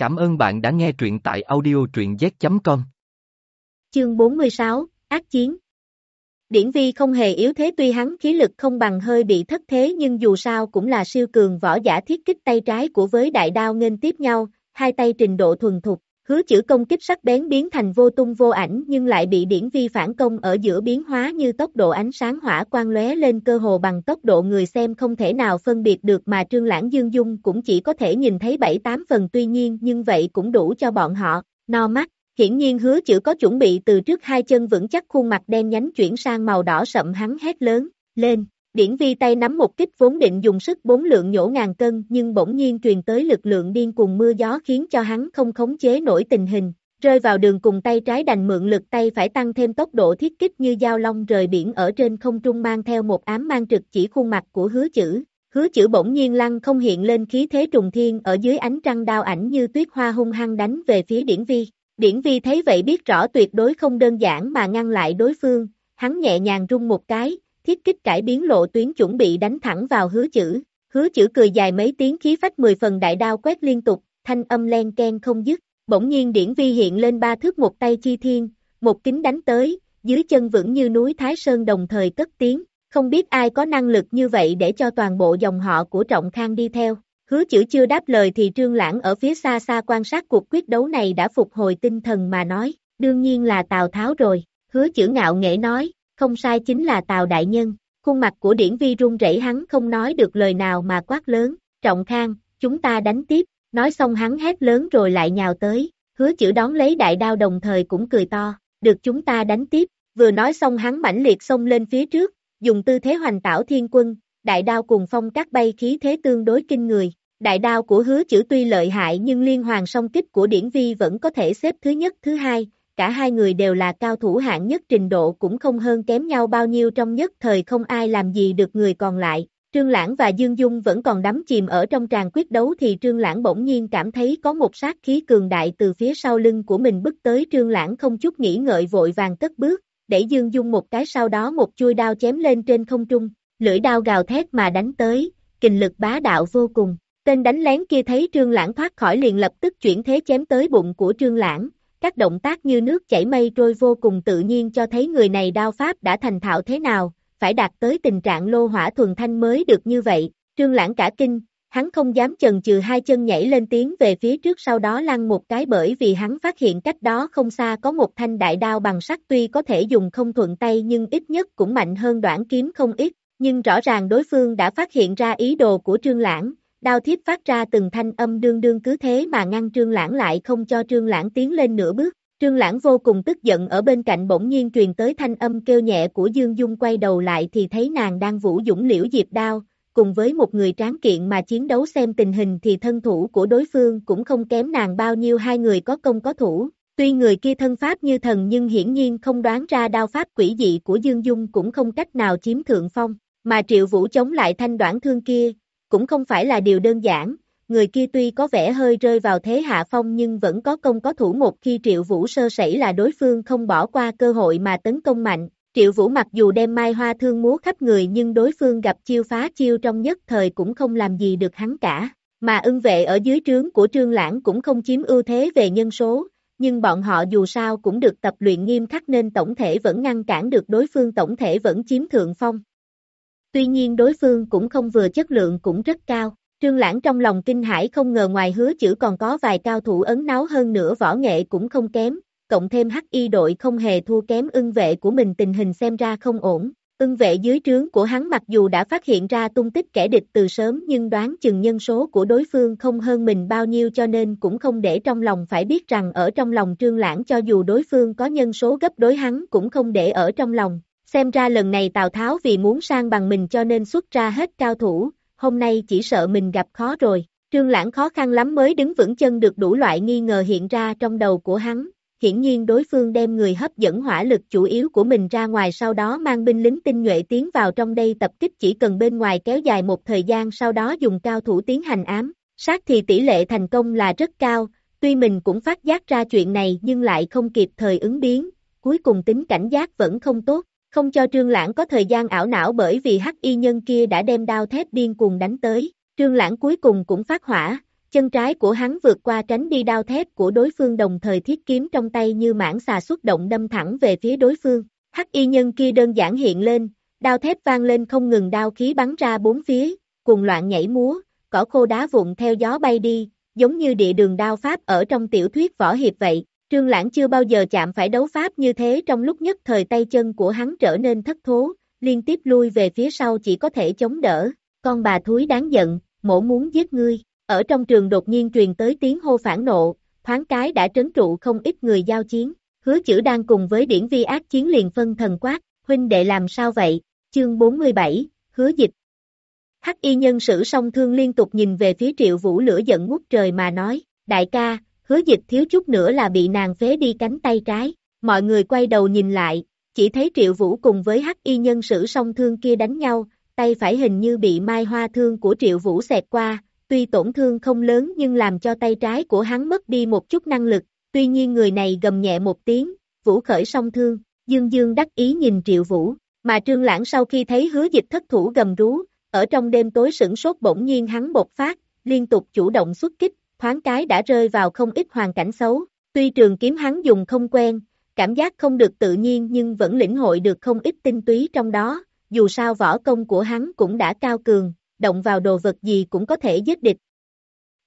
Cảm ơn bạn đã nghe truyện tại audio truyện z.com. Chương 46, Ác Chiến Điển Vi không hề yếu thế tuy hắn khí lực không bằng hơi bị thất thế nhưng dù sao cũng là siêu cường võ giả thiết kích tay trái của với đại đao nghênh tiếp nhau, hai tay trình độ thuần thục, hứa chữ công kích sắc bén biến thành vô tung vô ảnh nhưng lại bị điển vi phản công ở giữa biến hóa như tốc độ ánh sáng hỏa quang lóe lên cơ hồ bằng tốc độ người xem không thể nào phân biệt được mà trương lãng dương dung cũng chỉ có thể nhìn thấy 7-8 phần tuy nhiên nhưng vậy cũng đủ cho bọn họ, no mắt. Hiển nhiên hứa chữ có chuẩn bị từ trước hai chân vững chắc khuôn mặt đen nhánh chuyển sang màu đỏ sậm hắn hét lớn, lên, điển vi tay nắm một kích vốn định dùng sức bốn lượng nhổ ngàn cân nhưng bỗng nhiên truyền tới lực lượng điên cùng mưa gió khiến cho hắn không khống chế nổi tình hình, rơi vào đường cùng tay trái đành mượn lực tay phải tăng thêm tốc độ thiết kích như dao long rời biển ở trên không trung mang theo một ám mang trực chỉ khuôn mặt của hứa chữ. Hứa chữ bỗng nhiên lăng không hiện lên khí thế trùng thiên ở dưới ánh trăng đao ảnh như tuyết hoa hung hăng đánh về phía điển vi. Điển vi thấy vậy biết rõ tuyệt đối không đơn giản mà ngăn lại đối phương, hắn nhẹ nhàng rung một cái, thiết kích cải biến lộ tuyến chuẩn bị đánh thẳng vào hứa chữ. Hứa chữ cười dài mấy tiếng khí phách 10 phần đại đao quét liên tục, thanh âm len ken không dứt. Bỗng nhiên điển vi hiện lên ba thước một tay chi thiên, một kính đánh tới, dưới chân vững như núi Thái Sơn đồng thời cất tiếng. Không biết ai có năng lực như vậy để cho toàn bộ dòng họ của Trọng Khang đi theo. Hứa chữ chưa đáp lời thì Trương Lãng ở phía xa xa quan sát cuộc quyết đấu này đã phục hồi tinh thần mà nói, đương nhiên là Tào Tháo rồi. Hứa chữ ngạo nghễ nói, không sai chính là Tào Đại Nhân. Khuôn mặt của điển vi run rẩy hắn không nói được lời nào mà quát lớn, trọng khang, chúng ta đánh tiếp, nói xong hắn hét lớn rồi lại nhào tới, hứa chữ đón lấy đại đao đồng thời cũng cười to, được chúng ta đánh tiếp, vừa nói xong hắn mãnh liệt xông lên phía trước, dùng tư thế hoành tảo thiên quân, đại đao cùng phong các bay khí thế tương đối kinh người. Đại đao của hứa chữ tuy lợi hại nhưng liên hoàn song kích của điển vi vẫn có thể xếp thứ nhất thứ hai, cả hai người đều là cao thủ hạng nhất trình độ cũng không hơn kém nhau bao nhiêu trong nhất thời không ai làm gì được người còn lại. Trương Lãng và Dương Dung vẫn còn đắm chìm ở trong tràng quyết đấu thì Trương Lãng bỗng nhiên cảm thấy có một sát khí cường đại từ phía sau lưng của mình bước tới Trương Lãng không chút nghĩ ngợi vội vàng cất bước, để Dương Dung một cái sau đó một chui đao chém lên trên không trung, lưỡi đao gào thét mà đánh tới, kình lực bá đạo vô cùng. Tên đánh lén kia thấy Trương Lãng thoát khỏi liền lập tức chuyển thế chém tới bụng của Trương Lãng, các động tác như nước chảy mây trôi vô cùng tự nhiên cho thấy người này đao pháp đã thành thạo thế nào, phải đạt tới tình trạng lô hỏa thuần thanh mới được như vậy, trương lãng cả kinh, hắn không dám chần chừ hai chân nhảy lên tiến về phía trước sau đó lăn một cái bởi vì hắn phát hiện cách đó không xa có một thanh đại đao bằng sắt tuy có thể dùng không thuận tay nhưng ít nhất cũng mạnh hơn đoạn kiếm không ít, nhưng rõ ràng đối phương đã phát hiện ra ý đồ của trương lãng, đao thiếp phát ra từng thanh âm đương đương cứ thế mà ngăn trương lãng lại không cho trương lãng tiến lên nửa bước. Trương lãng vô cùng tức giận ở bên cạnh bỗng nhiên truyền tới thanh âm kêu nhẹ của Dương Dung quay đầu lại thì thấy nàng đang vũ dũng liễu diệp đao, cùng với một người tráng kiện mà chiến đấu xem tình hình thì thân thủ của đối phương cũng không kém nàng bao nhiêu hai người có công có thủ. Tuy người kia thân pháp như thần nhưng hiển nhiên không đoán ra đao pháp quỷ dị của Dương Dung cũng không cách nào chiếm thượng phong, mà triệu vũ chống lại thanh đoạn thương kia, cũng không phải là điều đơn giản, người kia tuy có vẻ hơi rơi vào thế hạ phong nhưng vẫn có công có thủ một khi Triệu Vũ sơ sẩy là đối phương không bỏ qua cơ hội mà tấn công mạnh. Triệu Vũ mặc dù đem mai hoa thương múa khắp người nhưng đối phương gặp chiêu phá chiêu trong nhất thời cũng không làm gì được hắn cả. Mà ưng vệ ở dưới trướng của Trương Lãng cũng không chiếm ưu thế về nhân số, nhưng bọn họ dù sao cũng được tập luyện nghiêm khắc nên tổng thể vẫn ngăn cản được đối phương tổng thể vẫn chiếm thượng phong. Tuy nhiên đối phương cũng không vừa chất lượng cũng rất cao. Trương Lãng trong lòng kinh hãi không ngờ ngoài hứa chữ còn có vài cao thủ ấn náu hơn nữa võ nghệ cũng không kém, cộng thêm hắc y đội không hề thua kém ưng vệ của mình tình hình xem ra không ổn. Ưng vệ dưới trướng của hắn mặc dù đã phát hiện ra tung tích kẻ địch từ sớm nhưng đoán chừng nhân số của đối phương không hơn mình bao nhiêu cho nên cũng không để trong lòng phải biết rằng ở trong lòng trương lãng cho dù đối phương có nhân số gấp đối hắn cũng không để ở trong lòng, Xem ra lần này Tào Tháo vì muốn sang bằng mình cho nên xuất ra hết cao thủ, hôm nay chỉ sợ mình gặp khó rồi. Trương Lãng khó khăn lắm mới đứng vững chân được đủ loại nghi ngờ hiện ra trong đầu của hắn. Hiển nhiên đối phương đem người hấp dẫn hỏa lực chủ yếu của mình ra ngoài sau đó mang binh lính tinh nhuệ tiến vào trong đây tập kích chỉ cần bên ngoài kéo dài một thời gian sau đó dùng cao thủ tiến hành ám. Sát thì tỷ lệ thành công là rất cao, tuy mình cũng phát giác ra chuyện này nhưng lại không kịp thời ứng biến, cuối cùng tính cảnh giác vẫn không tốt, không cho Trương Lãng có thời gian ảo não bởi vì hắc y nhân kia đã đem đao thép điên cuồng đánh tới. Trương Lãng cuối cùng cũng phát hỏa, chân trái của hắn vượt qua tránh đi đao thép của đối phương đồng thời thiết kiếm trong tay như mãng xà xuất động đâm thẳng về phía đối phương. Hắc y nhân kia đơn giản hiện lên, đao thép vang lên không ngừng đao khí bắn ra bốn phía, cùng loạn nhảy múa, cỏ khô đá vụn theo gió bay đi, giống như địa đường đao pháp ở trong tiểu thuyết võ hiệp vậy. Trương Lãng chưa bao giờ chạm phải đấu pháp như thế trong lúc nhất thời tay chân của hắn trở nên thất thố, liên tiếp lui về phía sau chỉ có thể chống đỡ. Con bà thúi đáng giận, mổ muốn giết ngươi. Ở trong trường đột nhiên truyền tới tiếng hô phản nộ, thoáng cái đã trấn trụ không ít người giao chiến. Hứa chữ đang cùng với điển vi ác chiến liền phân thần quát, huynh đệ làm sao vậy? Chương 47, hứa dịch. Hắc y nhân sử song thương liên tục nhìn về phía triệu vũ lửa giận ngút trời mà nói, đại ca, hứa dịch thiếu chút nữa là bị nàng phế đi cánh tay trái. Mọi người quay đầu nhìn lại, chỉ thấy triệu vũ cùng với hắc y nhân sử song thương kia đánh nhau, tay phải hình như bị mai hoa thương của triệu vũ xẹt qua, tuy tổn thương không lớn nhưng làm cho tay trái của hắn mất đi một chút năng lực, tuy nhiên người này gầm nhẹ một tiếng, vũ khởi song thương, dương dương đắc ý nhìn triệu vũ, mà trương lãng sau khi thấy hứa dịch thất thủ gầm rú, ở trong đêm tối sửng sốt bỗng nhiên hắn bột phát, liên tục chủ động xuất kích, thoáng cái đã rơi vào không ít hoàn cảnh xấu, tuy trường kiếm hắn dùng không quen, cảm giác không được tự nhiên nhưng vẫn lĩnh hội được không ít tinh túy trong đó, dù sao võ công của hắn cũng đã cao cường, động vào đồ vật gì cũng có thể giết địch.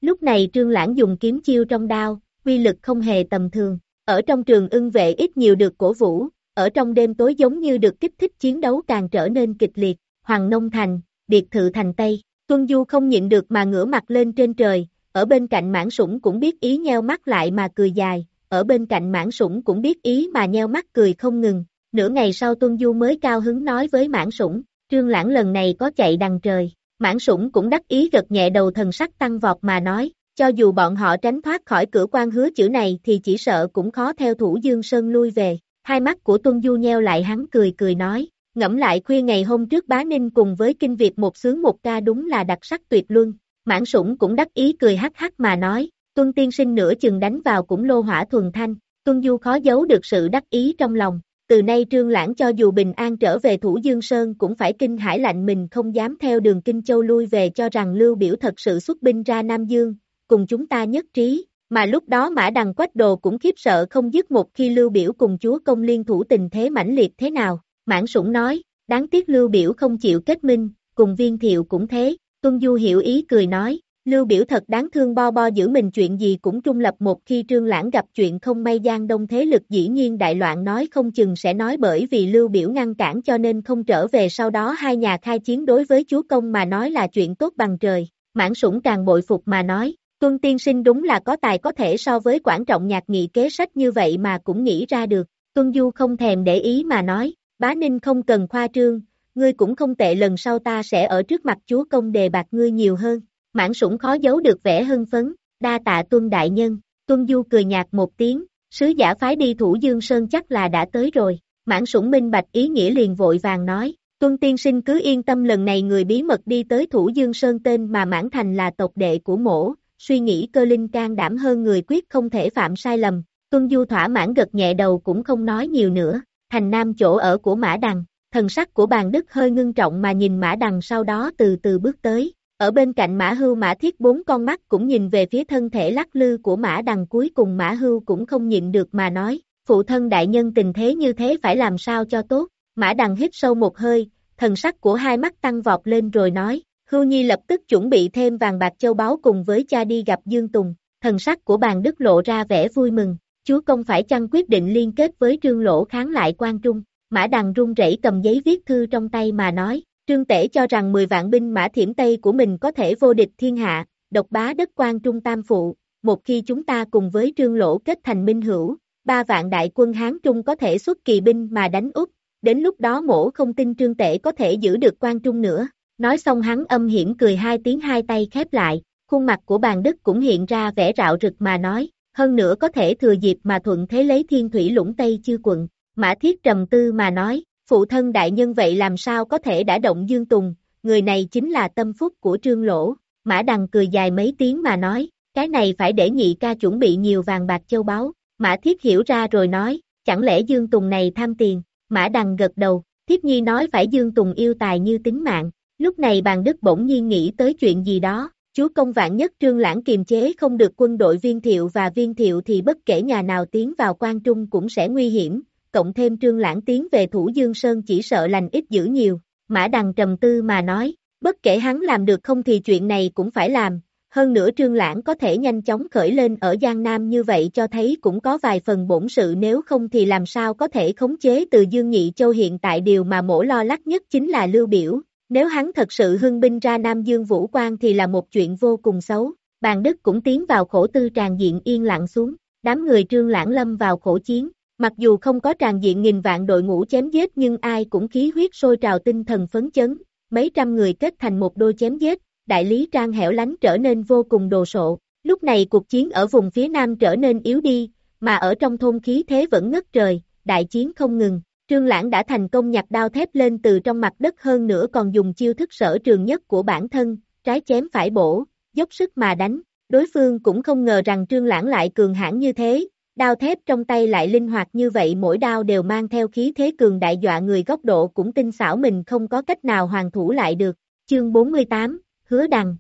Lúc này Trương Lãng dùng kiếm chiêu trong đao, quy lực không hề tầm thường, ở trong trường ưng vệ ít nhiều được cổ vũ, ở trong đêm tối giống như được kích thích chiến đấu càng trở nên kịch liệt, Hoàng Nông Thành, biệt thự thành Tây, Tuân Du không nhịn được mà ngửa mặt lên trên trời, ở bên cạnh mãn sủng cũng biết ý nheo mắt lại mà cười dài, ở bên cạnh mãn sủng cũng biết ý mà nheo mắt cười không ngừng, nửa ngày sau Tuân Du mới cao hứng nói với mãn sủng, trương lãng lần này có chạy đằng trời, mãn sủng cũng đắc ý gật nhẹ đầu thần sắc tăng vọt mà nói, cho dù bọn họ tránh thoát khỏi cửa quan hứa chữ này thì chỉ sợ cũng khó theo thủ Dương Sơn lui về, hai mắt của Tuân Du nheo lại hắn cười cười nói, ngẫm lại khuya ngày hôm trước bá ninh cùng với kinh Việt một sướng một ca đúng là đặc sắc tuyệt luân, mãn sủng cũng đắc ý cười hắc hắc mà nói, Tuân tiên sinh nửa chừng đánh vào cũng lô hỏa thuần thanh, Tuân Du khó giấu được sự đắc ý trong lòng, từ nay trương lãng cho dù bình an trở về Thủ Dương Sơn cũng phải kinh hải lạnh mình không dám theo đường Kinh Châu lui về cho rằng Lưu Biểu thật sự xuất binh ra Nam Dương, cùng chúng ta nhất trí, mà lúc đó Mã Đằng Quách Đồ cũng khiếp sợ không dứt một khi Lưu Biểu cùng chúa công liên thủ tình thế mãnh liệt thế nào, mãn sủng nói, đáng tiếc Lưu Biểu không chịu kết minh, cùng viên thiệu cũng thế, Tuân Du hiểu ý cười nói, Lưu biểu thật đáng thương bo bo giữ mình chuyện gì cũng trung lập một khi trương lãng gặp chuyện không may gian đông thế lực dĩ nhiên đại loạn nói không chừng sẽ nói bởi vì lưu biểu ngăn cản cho nên không trở về sau đó hai nhà khai chiến đối với chúa công mà nói là chuyện tốt bằng trời, mãn sủng càng bội phục mà nói, tuân tiên sinh đúng là có tài có thể so với quản trọng nhạc nghị kế sách như vậy mà cũng nghĩ ra được, tuân du không thèm để ý mà nói, bá ninh không cần khoa trương, ngươi cũng không tệ lần sau ta sẽ ở trước mặt chúa công đề bạc ngươi nhiều hơn. Mãn sủng khó giấu được vẻ hưng phấn, đa tạ tuân đại nhân, tuân du cười nhạt một tiếng, sứ giả phái đi thủ dương sơn chắc là đã tới rồi, mãn sủng minh bạch ý nghĩa liền vội vàng nói, tuân tiên sinh cứ yên tâm lần này người bí mật đi tới thủ dương sơn tên mà mãn thành là tộc đệ của mổ, suy nghĩ cơ linh can đảm hơn người quyết không thể phạm sai lầm, tuân du thỏa mãn gật nhẹ đầu cũng không nói nhiều nữa, thành nam chỗ ở của mã đằng, thần sắc của bàn đức hơi ngưng trọng mà nhìn mã đằng sau đó từ từ bước tới, ở bên cạnh mã hưu mã thiết bốn con mắt cũng nhìn về phía thân thể lắc lư của mã đằng cuối cùng mã hưu cũng không nhịn được mà nói, phụ thân đại nhân tình thế như thế phải làm sao cho tốt, mã đằng hít sâu một hơi, thần sắc của hai mắt tăng vọt lên rồi nói, hưu nhi lập tức chuẩn bị thêm vàng bạc châu báu cùng với cha đi gặp Dương Tùng, thần sắc của bàn đức lộ ra vẻ vui mừng, chúa công phải chăng quyết định liên kết với trương lỗ kháng lại quan trung, mã đằng run rẩy cầm giấy viết thư trong tay mà nói, Trương Tể cho rằng 10 vạn binh mã thiểm Tây của mình có thể vô địch thiên hạ, độc bá đất quan trung tam phụ, một khi chúng ta cùng với Trương Lỗ kết thành minh hữu, ba vạn đại quân Hán Trung có thể xuất kỳ binh mà đánh Úc, đến lúc đó mổ không tin Trương Tể có thể giữ được quan trung nữa. Nói xong hắn âm hiểm cười hai tiếng hai tay khép lại, khuôn mặt của bàn đức cũng hiện ra vẻ rạo rực mà nói, hơn nữa có thể thừa dịp mà thuận thế lấy thiên thủy lũng Tây chư quận. Mã thiết trầm tư mà nói, phụ thân đại nhân vậy làm sao có thể đã động Dương Tùng, người này chính là tâm phúc của trương lỗ, mã đằng cười dài mấy tiếng mà nói, cái này phải để nhị ca chuẩn bị nhiều vàng bạc châu báu, mã thiết hiểu ra rồi nói, chẳng lẽ Dương Tùng này tham tiền, mã đằng gật đầu, thiết nhi nói phải Dương Tùng yêu tài như tính mạng, lúc này bàn đức bỗng nhiên nghĩ tới chuyện gì đó, Chúa công vạn nhất trương lãng kiềm chế không được quân đội viên thiệu và viên thiệu thì bất kể nhà nào tiến vào quan trung cũng sẽ nguy hiểm, cộng thêm trương lãng tiến về thủ Dương Sơn chỉ sợ lành ít dữ nhiều, mã đằng trầm tư mà nói, bất kể hắn làm được không thì chuyện này cũng phải làm, hơn nữa trương lãng có thể nhanh chóng khởi lên ở Giang Nam như vậy cho thấy cũng có vài phần bổn sự nếu không thì làm sao có thể khống chế từ Dương Nhị Châu hiện tại điều mà mổ lo lắc nhất chính là lưu biểu, nếu hắn thật sự hưng binh ra Nam Dương Vũ Quang thì là một chuyện vô cùng xấu, bàn đức cũng tiến vào khổ tư tràn diện yên lặng xuống, đám người trương lãng lâm vào khổ chiến, mặc dù không có tràn diện nghìn vạn đội ngũ chém giết nhưng ai cũng khí huyết sôi trào tinh thần phấn chấn, mấy trăm người kết thành một đôi chém giết, đại lý trang hẻo lánh trở nên vô cùng đồ sộ. Lúc này cuộc chiến ở vùng phía nam trở nên yếu đi, mà ở trong thôn khí thế vẫn ngất trời, đại chiến không ngừng. Trương Lãng đã thành công nhặt đao thép lên từ trong mặt đất hơn nữa còn dùng chiêu thức sở trường nhất của bản thân, trái chém phải bổ, dốc sức mà đánh. Đối phương cũng không ngờ rằng Trương Lãng lại cường hãn như thế, đao thép trong tay lại linh hoạt như vậy mỗi đao đều mang theo khí thế cường đại dọa người góc độ cũng tinh xảo mình không có cách nào hoàn thủ lại được. Chương 48, hứa đằng.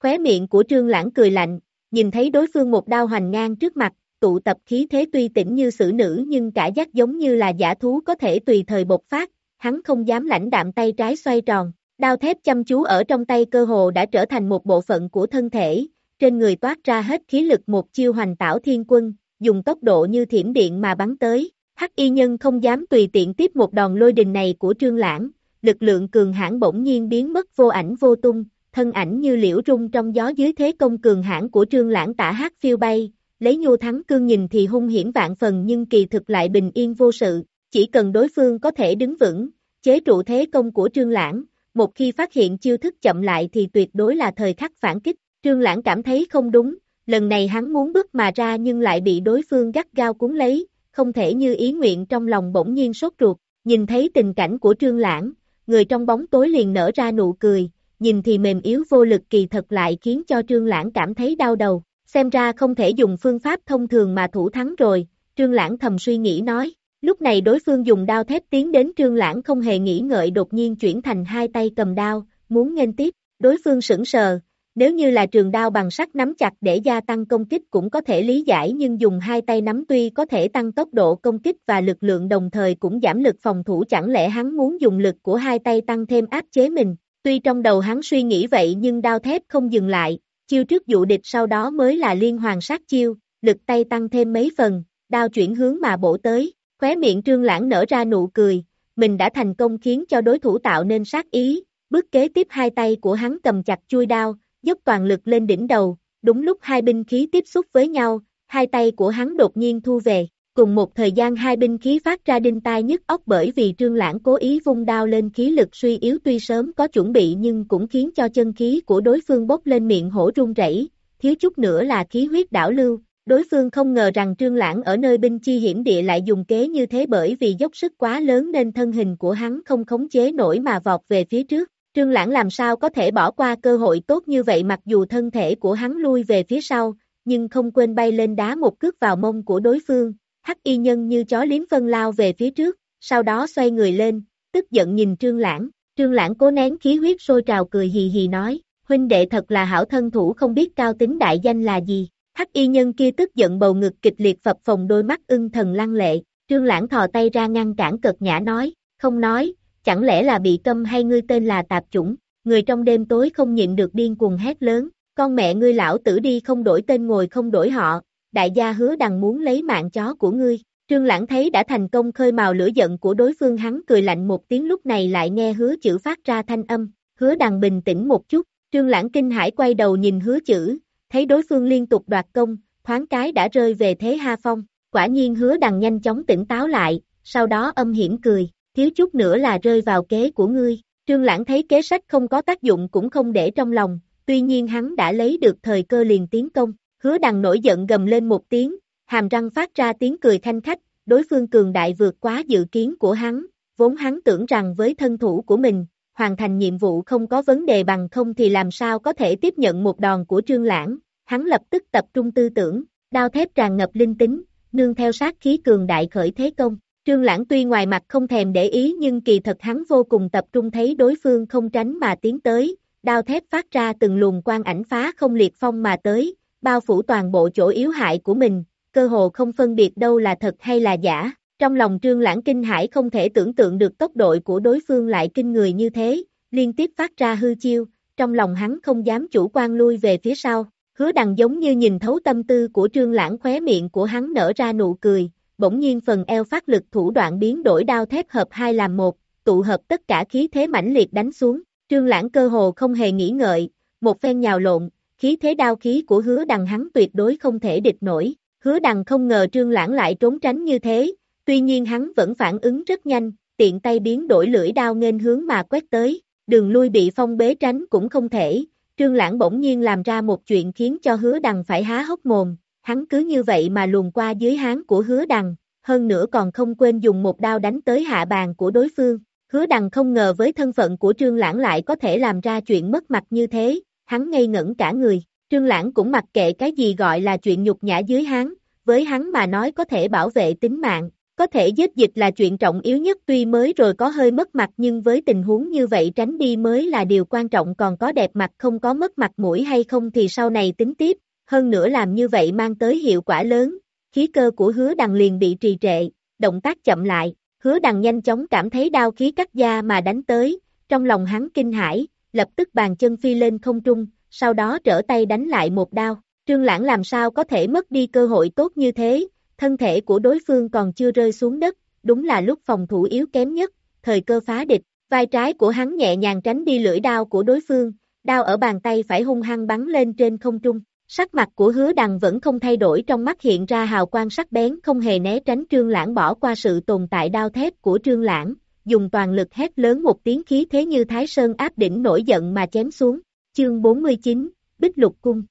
Khóe miệng của trương lãng cười lạnh, nhìn thấy đối phương một đao hoành ngang trước mặt, tụ tập khí thế tuy tĩnh như xử nữ nhưng cả giác giống như là giả thú có thể tùy thời bộc phát, hắn không dám lãnh đạm tay trái xoay tròn, đao thép chăm chú ở trong tay cơ hồ đã trở thành một bộ phận của thân thể, trên người toát ra hết khí lực một chiêu hoành tảo thiên quân, dùng tốc độ như thiểm điện mà bắn tới, hắc y nhân không dám tùy tiện tiếp một đòn lôi đình này của trương lãng, lực lượng cường hãn bỗng nhiên biến mất vô ảnh vô tung, thân ảnh như liễu rung trong gió dưới thế công cường hãn của trương lãng tả hát phiêu bay, lấy nhu thắng cương nhìn thì hung hiểm vạn phần nhưng kỳ thực lại bình yên vô sự, chỉ cần đối phương có thể đứng vững, chế trụ thế công của trương lãng, một khi phát hiện chiêu thức chậm lại thì tuyệt đối là thời khắc phản kích, trương lãng cảm thấy không đúng, lần này hắn muốn bước mà ra nhưng lại bị đối phương gắt gao cuốn lấy, không thể như ý nguyện trong lòng bỗng nhiên sốt ruột, nhìn thấy tình cảnh của trương lãng, người trong bóng tối liền nở ra nụ cười, nhìn thì mềm yếu vô lực kỳ thật lại khiến cho Trương Lãng cảm thấy đau đầu, xem ra không thể dùng phương pháp thông thường mà thủ thắng rồi, Trương Lãng thầm suy nghĩ nói. Lúc này đối phương dùng đao thép tiến đến Trương Lãng không hề nghĩ ngợi đột nhiên chuyển thành hai tay cầm đao, muốn nghênh tiếp, đối phương sững sờ, nếu như là trường đao bằng sắt nắm chặt để gia tăng công kích cũng có thể lý giải nhưng dùng hai tay nắm tuy có thể tăng tốc độ công kích và lực lượng đồng thời cũng giảm lực phòng thủ. Chẳng lẽ hắn muốn dùng lực của hai tay tăng thêm áp chế mình, Tuy trong đầu hắn suy nghĩ vậy nhưng đao thép không dừng lại, chiêu trước dụ địch sau đó mới là liên hoàn sát chiêu, lực tay tăng thêm mấy phần, đao chuyển hướng mà bổ tới, khóe miệng trương lãng nở ra nụ cười, mình đã thành công khiến cho đối thủ tạo nên sát ý, bước kế tiếp hai tay của hắn cầm chặt chui đao, dốc toàn lực lên đỉnh đầu, đúng lúc hai binh khí tiếp xúc với nhau, hai tay của hắn đột nhiên thu về, Cùng một thời gian hai binh khí phát ra đinh tai nhức óc bởi vì trương lãng cố ý vung đao lên khí lực suy yếu tuy sớm có chuẩn bị nhưng cũng khiến cho chân khí của đối phương bốc lên miệng hổ run rẩy, thiếu chút nữa là khí huyết đảo lưu. Đối phương không ngờ rằng trương lãng ở nơi binh chi hiểm địa lại dùng kế như thế bởi vì dốc sức quá lớn nên thân hình của hắn không khống chế nổi mà vọt về phía trước. Trương lãng làm sao có thể bỏ qua cơ hội tốt như vậy mặc dù thân thể của hắn lui về phía sau, nhưng không quên bay lên đá một cước vào mông của đối phương, hắc y nhân như chó liếm phân lao về phía trước, sau đó xoay người lên, tức giận nhìn trương lãng, trương lãng cố nén khí huyết sôi trào cười hì hì nói, huynh đệ thật là hảo thân thủ không biết cao tính đại danh là gì, hắc y nhân kia tức giận bầu ngực kịch liệt phập phồng đôi mắt ưng thần lăng lệ, trương lãng thò tay ra ngăn cản cật nhã nói, không nói, chẳng lẽ là bị câm hay ngươi tên là tạp chủng, người trong đêm tối không nhịn được điên cuồng hét lớn, con mẹ ngươi lão tử đi không đổi tên ngồi không đổi họ, đại gia hứa đằng muốn lấy mạng chó của ngươi. Trương Lãng thấy đã thành công khơi mào lửa giận của đối phương hắn cười lạnh một tiếng lúc này lại nghe hứa chữ phát ra thanh âm, hứa đằng bình tĩnh một chút, Trương Lãng kinh hãi quay đầu nhìn hứa chữ, thấy đối phương liên tục đoạt công, thoáng cái đã rơi về thế ha phong, quả nhiên hứa đằng nhanh chóng tỉnh táo lại, sau đó âm hiểm cười, thiếu chút nữa là rơi vào kế của ngươi, Trương Lãng thấy kế sách không có tác dụng cũng không để trong lòng, tuy nhiên hắn đã lấy được thời cơ liền tiến công, Hứa đằng nổi giận gầm lên một tiếng, hàm răng phát ra tiếng cười thanh khách, đối phương cường đại vượt quá dự kiến của hắn, vốn hắn tưởng rằng với thân thủ của mình, hoàn thành nhiệm vụ không có vấn đề bằng không thì làm sao có thể tiếp nhận một đòn của trương lãng, hắn lập tức tập trung tư tưởng, đao thép tràn ngập linh tính, nương theo sát khí cường đại khởi thế công. Trương Lãng tuy ngoài mặt không thèm để ý nhưng kỳ thật hắn vô cùng tập trung thấy đối phương không tránh mà tiến tới, đao thép phát ra từng luồng quang ảnh phá không liệt phong mà tới, bao phủ toàn bộ chỗ yếu hại của mình, cơ hồ không phân biệt đâu là thật hay là giả. Trong lòng trương lãng kinh hãi không thể tưởng tượng được tốc độ của đối phương lại kinh người như thế, liên tiếp phát ra hư chiêu, trong lòng hắn không dám chủ quan lui về phía sau. Hứa đằng giống như nhìn thấu tâm tư của trương lãng khóe miệng của hắn nở ra nụ cười, bỗng nhiên phần eo phát lực thủ đoạn biến đổi đao thép hợp hai làm một, tụ hợp tất cả khí thế mãnh liệt đánh xuống, trương lãng cơ hồ không hề nghĩ ngợi, một phen nhào lộn, khí thế đao khí của hứa đằng hắn tuyệt đối không thể địch nổi, hứa đằng không ngờ trương lãng lại trốn tránh như thế, tuy nhiên hắn vẫn phản ứng rất nhanh, tiện tay biến đổi lưỡi đao nghênh hướng mà quét tới, đường lui bị phong bế tránh cũng không thể, trương lãng bỗng nhiên làm ra một chuyện khiến cho hứa đằng phải há hốc mồm, hắn cứ như vậy mà luồn qua dưới háng của hứa đằng, hơn nữa còn không quên dùng một đao đánh tới hạ bàn của đối phương. Hứa đằng không ngờ với thân phận của trương lãng lại có thể làm ra chuyện mất mặt như thế, hắn ngây ngẩn cả người. Trương lãng cũng mặc kệ cái gì gọi là chuyện nhục nhã dưới hắn, với hắn mà nói có thể bảo vệ tính mạng, có thể giết dịch là chuyện trọng yếu nhất tuy mới rồi có hơi mất mặt nhưng với tình huống như vậy tránh đi mới là điều quan trọng còn có đẹp mặt không có mất mặt mũi hay không thì sau này tính tiếp, hơn nữa làm như vậy mang tới hiệu quả lớn, khí cơ của hứa đằng liền bị trì trệ, động tác chậm lại, hứa đằng nhanh chóng cảm thấy đau khí cắt da mà đánh tới, trong lòng hắn kinh hãi, lập tức bàn chân phi lên không trung, sau đó trở tay đánh lại một đao, trương lãng làm sao có thể mất đi cơ hội tốt như thế, thân thể của đối phương còn chưa rơi xuống đất, đúng là lúc phòng thủ yếu kém nhất, thời cơ phá địch, vai trái của hắn nhẹ nhàng tránh đi lưỡi đao của đối phương, đao ở bàn tay phải hung hăng bắn lên trên không trung, Sắc mặt của hứa đằng vẫn không thay đổi trong mắt hiện ra hào quang sắc bén không hề né tránh trương lãng bỏ qua sự tồn tại đao thép của trương lãng, dùng toàn lực hét lớn một tiếng khí thế như thái sơn áp đỉnh nổi giận mà chém xuống, chương 49, Bích Lục Cung.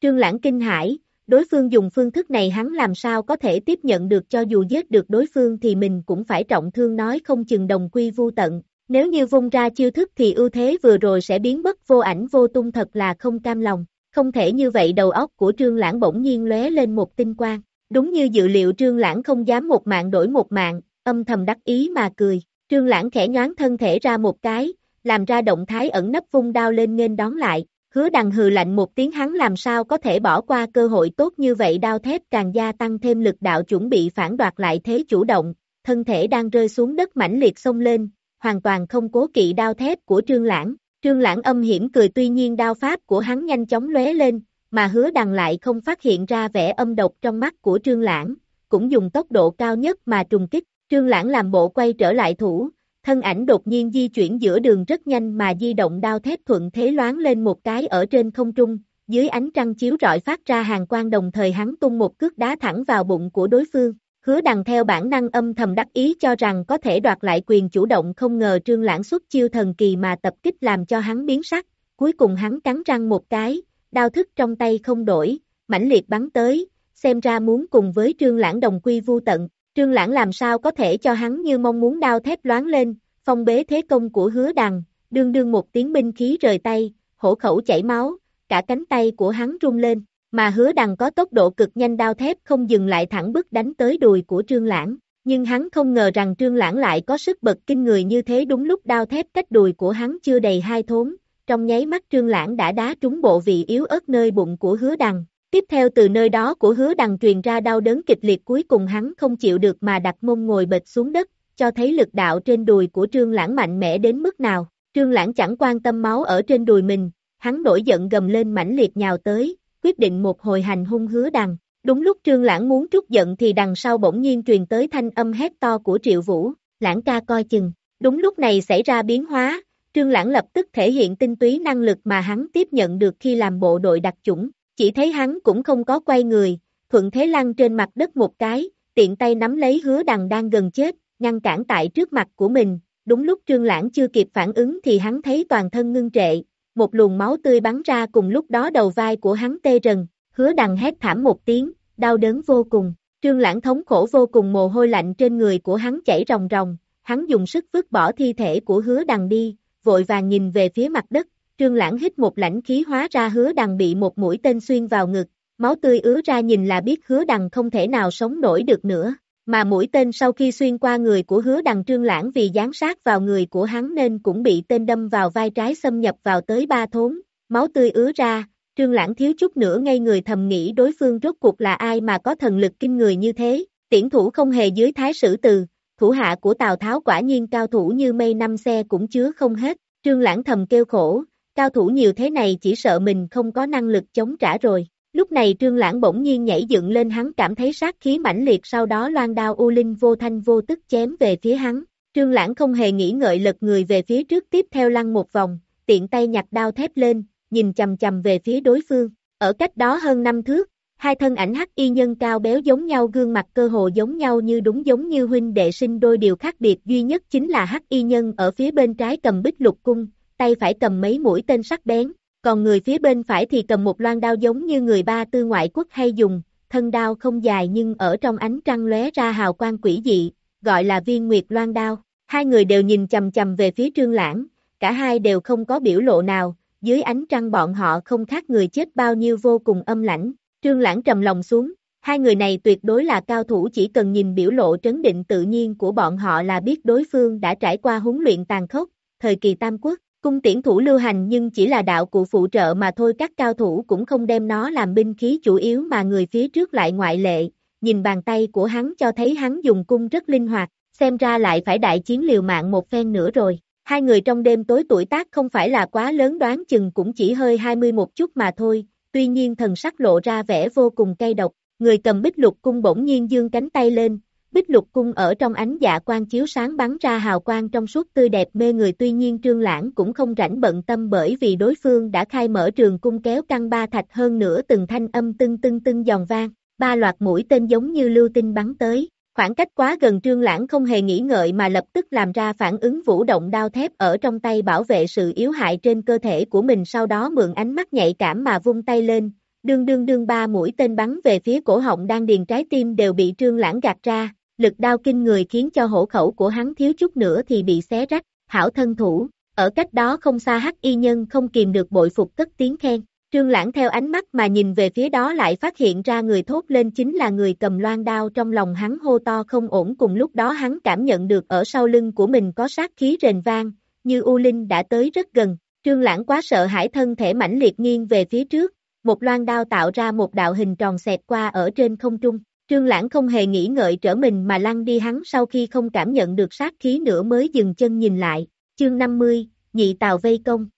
Trương lãng kinh hãi, đối phương dùng phương thức này hắn làm sao có thể tiếp nhận được cho dù giết được đối phương thì mình cũng phải trọng thương nói không chừng đồng quy vu tận, nếu như vung ra chiêu thức thì ưu thế vừa rồi sẽ biến mất vô ảnh vô tung thật là không cam lòng. Không thể như vậy đầu óc của Trương Lãng bỗng nhiên lóe lên một tinh quang. Đúng như dự liệu Trương Lãng không dám một mạng đổi một mạng, âm thầm đắc ý mà cười. Trương Lãng khẽ nhoáng thân thể ra một cái, làm ra động thái ẩn nấp vung đao lên nghênh đón lại. Hứa đằng hừ lạnh một tiếng hắn làm sao có thể bỏ qua cơ hội tốt như vậy đao thép càng gia tăng thêm lực đạo chuẩn bị phản đoạt lại thế chủ động, thân thể đang rơi xuống đất mãnh liệt xông lên, hoàn toàn không cố kỵ đao thép của trương lãng, Trương Lãng âm hiểm cười tuy nhiên đao pháp của hắn nhanh chóng lóe lên, mà hứa đằng lại không phát hiện ra vẻ âm độc trong mắt của Trương Lãng, cũng dùng tốc độ cao nhất mà trùng kích, Trương Lãng làm bộ quay trở lại thủ, thân ảnh đột nhiên di chuyển giữa đường rất nhanh mà di động đao thép thuận thế loáng lên một cái ở trên không trung, dưới ánh trăng chiếu rọi phát ra hàng quang đồng thời hắn tung một cước đá thẳng vào bụng của đối phương, Hứa đằng theo bản năng âm thầm đắc ý cho rằng có thể đoạt lại quyền chủ động không ngờ trương lãng xuất chiêu thần kỳ mà tập kích làm cho hắn biến sắc, cuối cùng hắn cắn răng một cái, đao thức trong tay không đổi, mãnh liệt bắn tới, xem ra muốn cùng với trương lãng đồng quy vu tận, trương lãng làm sao có thể cho hắn như mong muốn đao thép loáng lên, phong bế thế công của hứa đằng, đương đương một tiếng binh khí rời tay, hổ khẩu chảy máu, cả cánh tay của hắn rung lên, mà hứa đằng có tốc độ cực nhanh đao thép không dừng lại thẳng bức đánh tới đùi của Trương Lãng, nhưng hắn không ngờ rằng Trương Lãng lại có sức bật kinh người như thế đúng lúc đao thép cách đùi của hắn chưa đầy hai thốn, trong nháy mắt Trương Lãng đã đá trúng bộ vị yếu ớt nơi bụng của hứa đằng. Tiếp theo từ nơi đó của hứa đằng truyền ra đau đớn kịch liệt cuối cùng hắn không chịu được mà đặt mông ngồi bệt xuống đất, cho thấy lực đạo trên đùi của Trương Lãng mạnh mẽ đến mức nào. Trương Lãng chẳng quan tâm máu ở trên đùi mình, hắn nổi giận gầm lên mãnh liệt nhào tới, quyết định một hồi hành hung hứa đằng. Đúng lúc trương lãng muốn trút giận thì đằng sau bỗng nhiên truyền tới thanh âm hét to của triệu vũ, lãng ca coi chừng. Đúng lúc này xảy ra biến hóa, trương lãng lập tức thể hiện tinh túy năng lực mà hắn tiếp nhận được khi làm bộ đội đặc chủng. Chỉ thấy hắn cũng không có quay người, thuận thế lăn trên mặt đất một cái, tiện tay nắm lấy hứa đằng đang gần chết, ngăn cản tại trước mặt của mình. Đúng lúc trương lãng chưa kịp phản ứng thì hắn thấy toàn thân ngưng trệ, một luồng máu tươi bắn ra cùng lúc đó đầu vai của hắn tê rần, hứa đằng hét thảm một tiếng, đau đớn vô cùng, trương lãng thống khổ vô cùng mồ hôi lạnh trên người của hắn chảy ròng ròng, hắn dùng sức vứt bỏ thi thể của hứa đằng đi, vội vàng nhìn về phía mặt đất, trương lãng hít một lãnh khí hóa ra hứa đằng bị một mũi tên xuyên vào ngực, máu tươi ứa ra nhìn là biết hứa đằng không thể nào sống nổi được nữa, mà mũi tên sau khi xuyên qua người của hứa đằng trương lãng vì gián sát vào người của hắn nên cũng bị tên đâm vào vai trái xâm nhập vào tới ba thốn, máu tươi ứa ra, trương lãng thiếu chút nữa ngay người thầm nghĩ đối phương rốt cuộc là ai mà có thần lực kinh người như thế, tiễn thủ không hề dưới thái sử từ, thủ hạ của Tào Tháo quả nhiên cao thủ như mây năm xe cũng chứa không hết, trương lãng thầm kêu khổ, cao thủ nhiều thế này chỉ sợ mình không có năng lực chống trả rồi. Lúc này trương lãng bỗng nhiên nhảy dựng lên hắn cảm thấy sát khí mãnh liệt sau đó loan đao u linh vô thanh vô tức chém về phía hắn. Trương lãng không hề nghĩ ngợi lật người về phía trước tiếp theo lăn một vòng, tiện tay nhặt đao thép lên, nhìn chầm chầm về phía đối phương. Ở cách đó hơn năm thước, hai thân ảnh hắc y nhân cao béo giống nhau gương mặt cơ hồ giống nhau như đúng giống như huynh đệ sinh đôi điều khác biệt duy nhất chính là hắc y nhân ở phía bên trái cầm bích lục cung, tay phải cầm mấy mũi tên sắc bén, còn người phía bên phải thì cầm một loan đao giống như người ba tư ngoại quốc hay dùng, thân đao không dài nhưng ở trong ánh trăng lóe ra hào quang quỷ dị, gọi là viên nguyệt loan đao. Hai người đều nhìn chầm chầm về phía trương lãng, cả hai đều không có biểu lộ nào, dưới ánh trăng bọn họ không khác người chết bao nhiêu vô cùng âm lãnh. Trương lãng trầm lòng xuống, hai người này tuyệt đối là cao thủ chỉ cần nhìn biểu lộ trấn định tự nhiên của bọn họ là biết đối phương đã trải qua huấn luyện tàn khốc, thời kỳ tam quốc. Cung tiễn thủ lưu hành nhưng chỉ là đạo cụ phụ trợ mà thôi các cao thủ cũng không đem nó làm binh khí chủ yếu mà người phía trước lại ngoại lệ, nhìn bàn tay của hắn cho thấy hắn dùng cung rất linh hoạt, xem ra lại phải đại chiến liều mạng một phen nữa rồi. Hai người trong đêm tối tuổi tác không phải là quá lớn đoán chừng cũng chỉ hơi 20 một chút mà thôi, tuy nhiên thần sắc lộ ra vẻ vô cùng cay độc, người cầm bích lục cung bỗng nhiên dương cánh tay lên, Bích lục cung ở trong ánh dạ quang chiếu sáng bắn ra hào quang trong suốt tươi đẹp mê người. Tuy nhiên trương lãng cũng không rảnh bận tâm bởi vì đối phương đã khai mở trường cung kéo căng ba thạch hơn nữa từng thanh âm tưng tưng tưng giòn vang, ba loạt mũi tên giống như lưu tinh bắn tới. Khoảng cách quá gần trương lãng không hề nghĩ ngợi mà lập tức làm ra phản ứng vũ động đao thép ở trong tay bảo vệ sự yếu hại trên cơ thể của mình sau đó mượn ánh mắt nhạy cảm mà vung tay lên, đương đương đương ba mũi tên bắn về phía cổ họng đang điền trái tim đều bị trương lãng gạt ra, lực đao kinh người khiến cho hổ khẩu của hắn thiếu chút nữa thì bị xé rách, hảo thân thủ, ở cách đó không xa hắc y nhân không kìm được bội phục cất tiếng khen. Trương Lãng theo ánh mắt mà nhìn về phía đó lại phát hiện ra người thốt lên chính là người cầm loan đao trong lòng hắn hô to không ổn cùng lúc đó hắn cảm nhận được ở sau lưng của mình có sát khí rền vang, như U Linh đã tới rất gần. Trương Lãng quá sợ hãi thân thể mãnh liệt nghiêng về phía trước, một loan đao tạo ra một đạo hình tròn xẹt qua ở trên không trung. Trương Lãng không hề nghĩ ngợi trở mình mà lăn đi hắn sau khi không cảm nhận được sát khí nữa mới dừng chân nhìn lại, chương 50, nhị tàu vây công.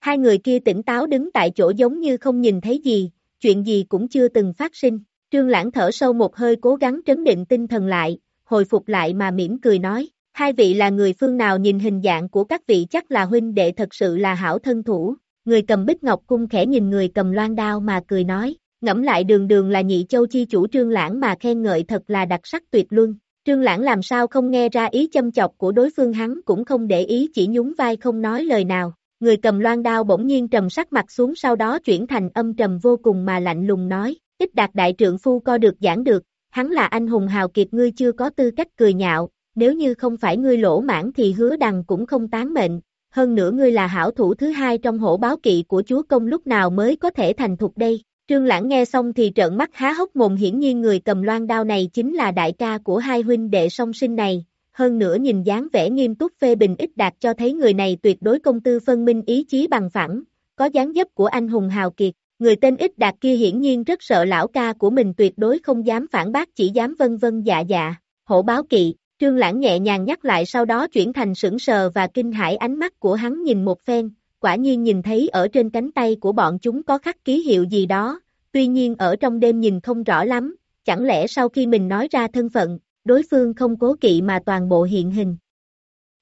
Hai người kia tỉnh táo đứng tại chỗ giống như không nhìn thấy gì, chuyện gì cũng chưa từng phát sinh, Trương Lãng thở sâu một hơi cố gắng trấn định tinh thần lại, hồi phục lại mà mỉm cười nói, hai vị là người phương nào nhìn hình dạng của các vị chắc là huynh đệ thật sự là hảo thân thủ, người cầm bích ngọc cung khẽ nhìn người cầm loan đao mà cười nói, Ngẫm lại đường đường là nhị châu chi chủ trương lãng mà khen ngợi thật là đặc sắc tuyệt luân. Trương lãng làm sao không nghe ra ý châm chọc của đối phương hắn cũng không để ý chỉ nhún vai không nói lời nào. Người cầm loan đao bỗng nhiên trầm sắc mặt xuống sau đó chuyển thành âm trầm vô cùng mà lạnh lùng nói, ít đạt đại trượng phu co được giảng được, hắn là anh hùng hào kiệt ngươi chưa có tư cách cười nhạo, nếu như không phải ngươi lỗ mãn thì hứa đằng cũng không tán mệnh, hơn nữa ngươi là hảo thủ thứ hai trong hổ báo kỵ của chúa công lúc nào mới có thể thành thục đây, Trương Lãng nghe xong thì trợn mắt há hốc mồm hiển nhiên người cầm loan đao này chính là đại ca của hai huynh đệ song sinh này, hơn nữa nhìn dáng vẻ nghiêm túc phê bình ít đạt cho thấy người này tuyệt đối công tư phân minh ý chí bằng phẳng, có dáng dấp của anh hùng hào kiệt, người tên ít đạt kia hiển nhiên rất sợ lão ca của mình tuyệt đối không dám phản bác chỉ dám vân vân dạ dạ, hổ báo kỵ, Trương Lãng nhẹ nhàng nhắc lại sau đó chuyển thành sững sờ và kinh hãi ánh mắt của hắn nhìn một phen, quả nhiên nhìn thấy ở trên cánh tay của bọn chúng có khắc ký hiệu gì đó, tuy nhiên ở trong đêm nhìn không rõ lắm, chẳng lẽ sau khi mình nói ra thân phận, đối phương không cố kỵ mà toàn bộ hiện hình.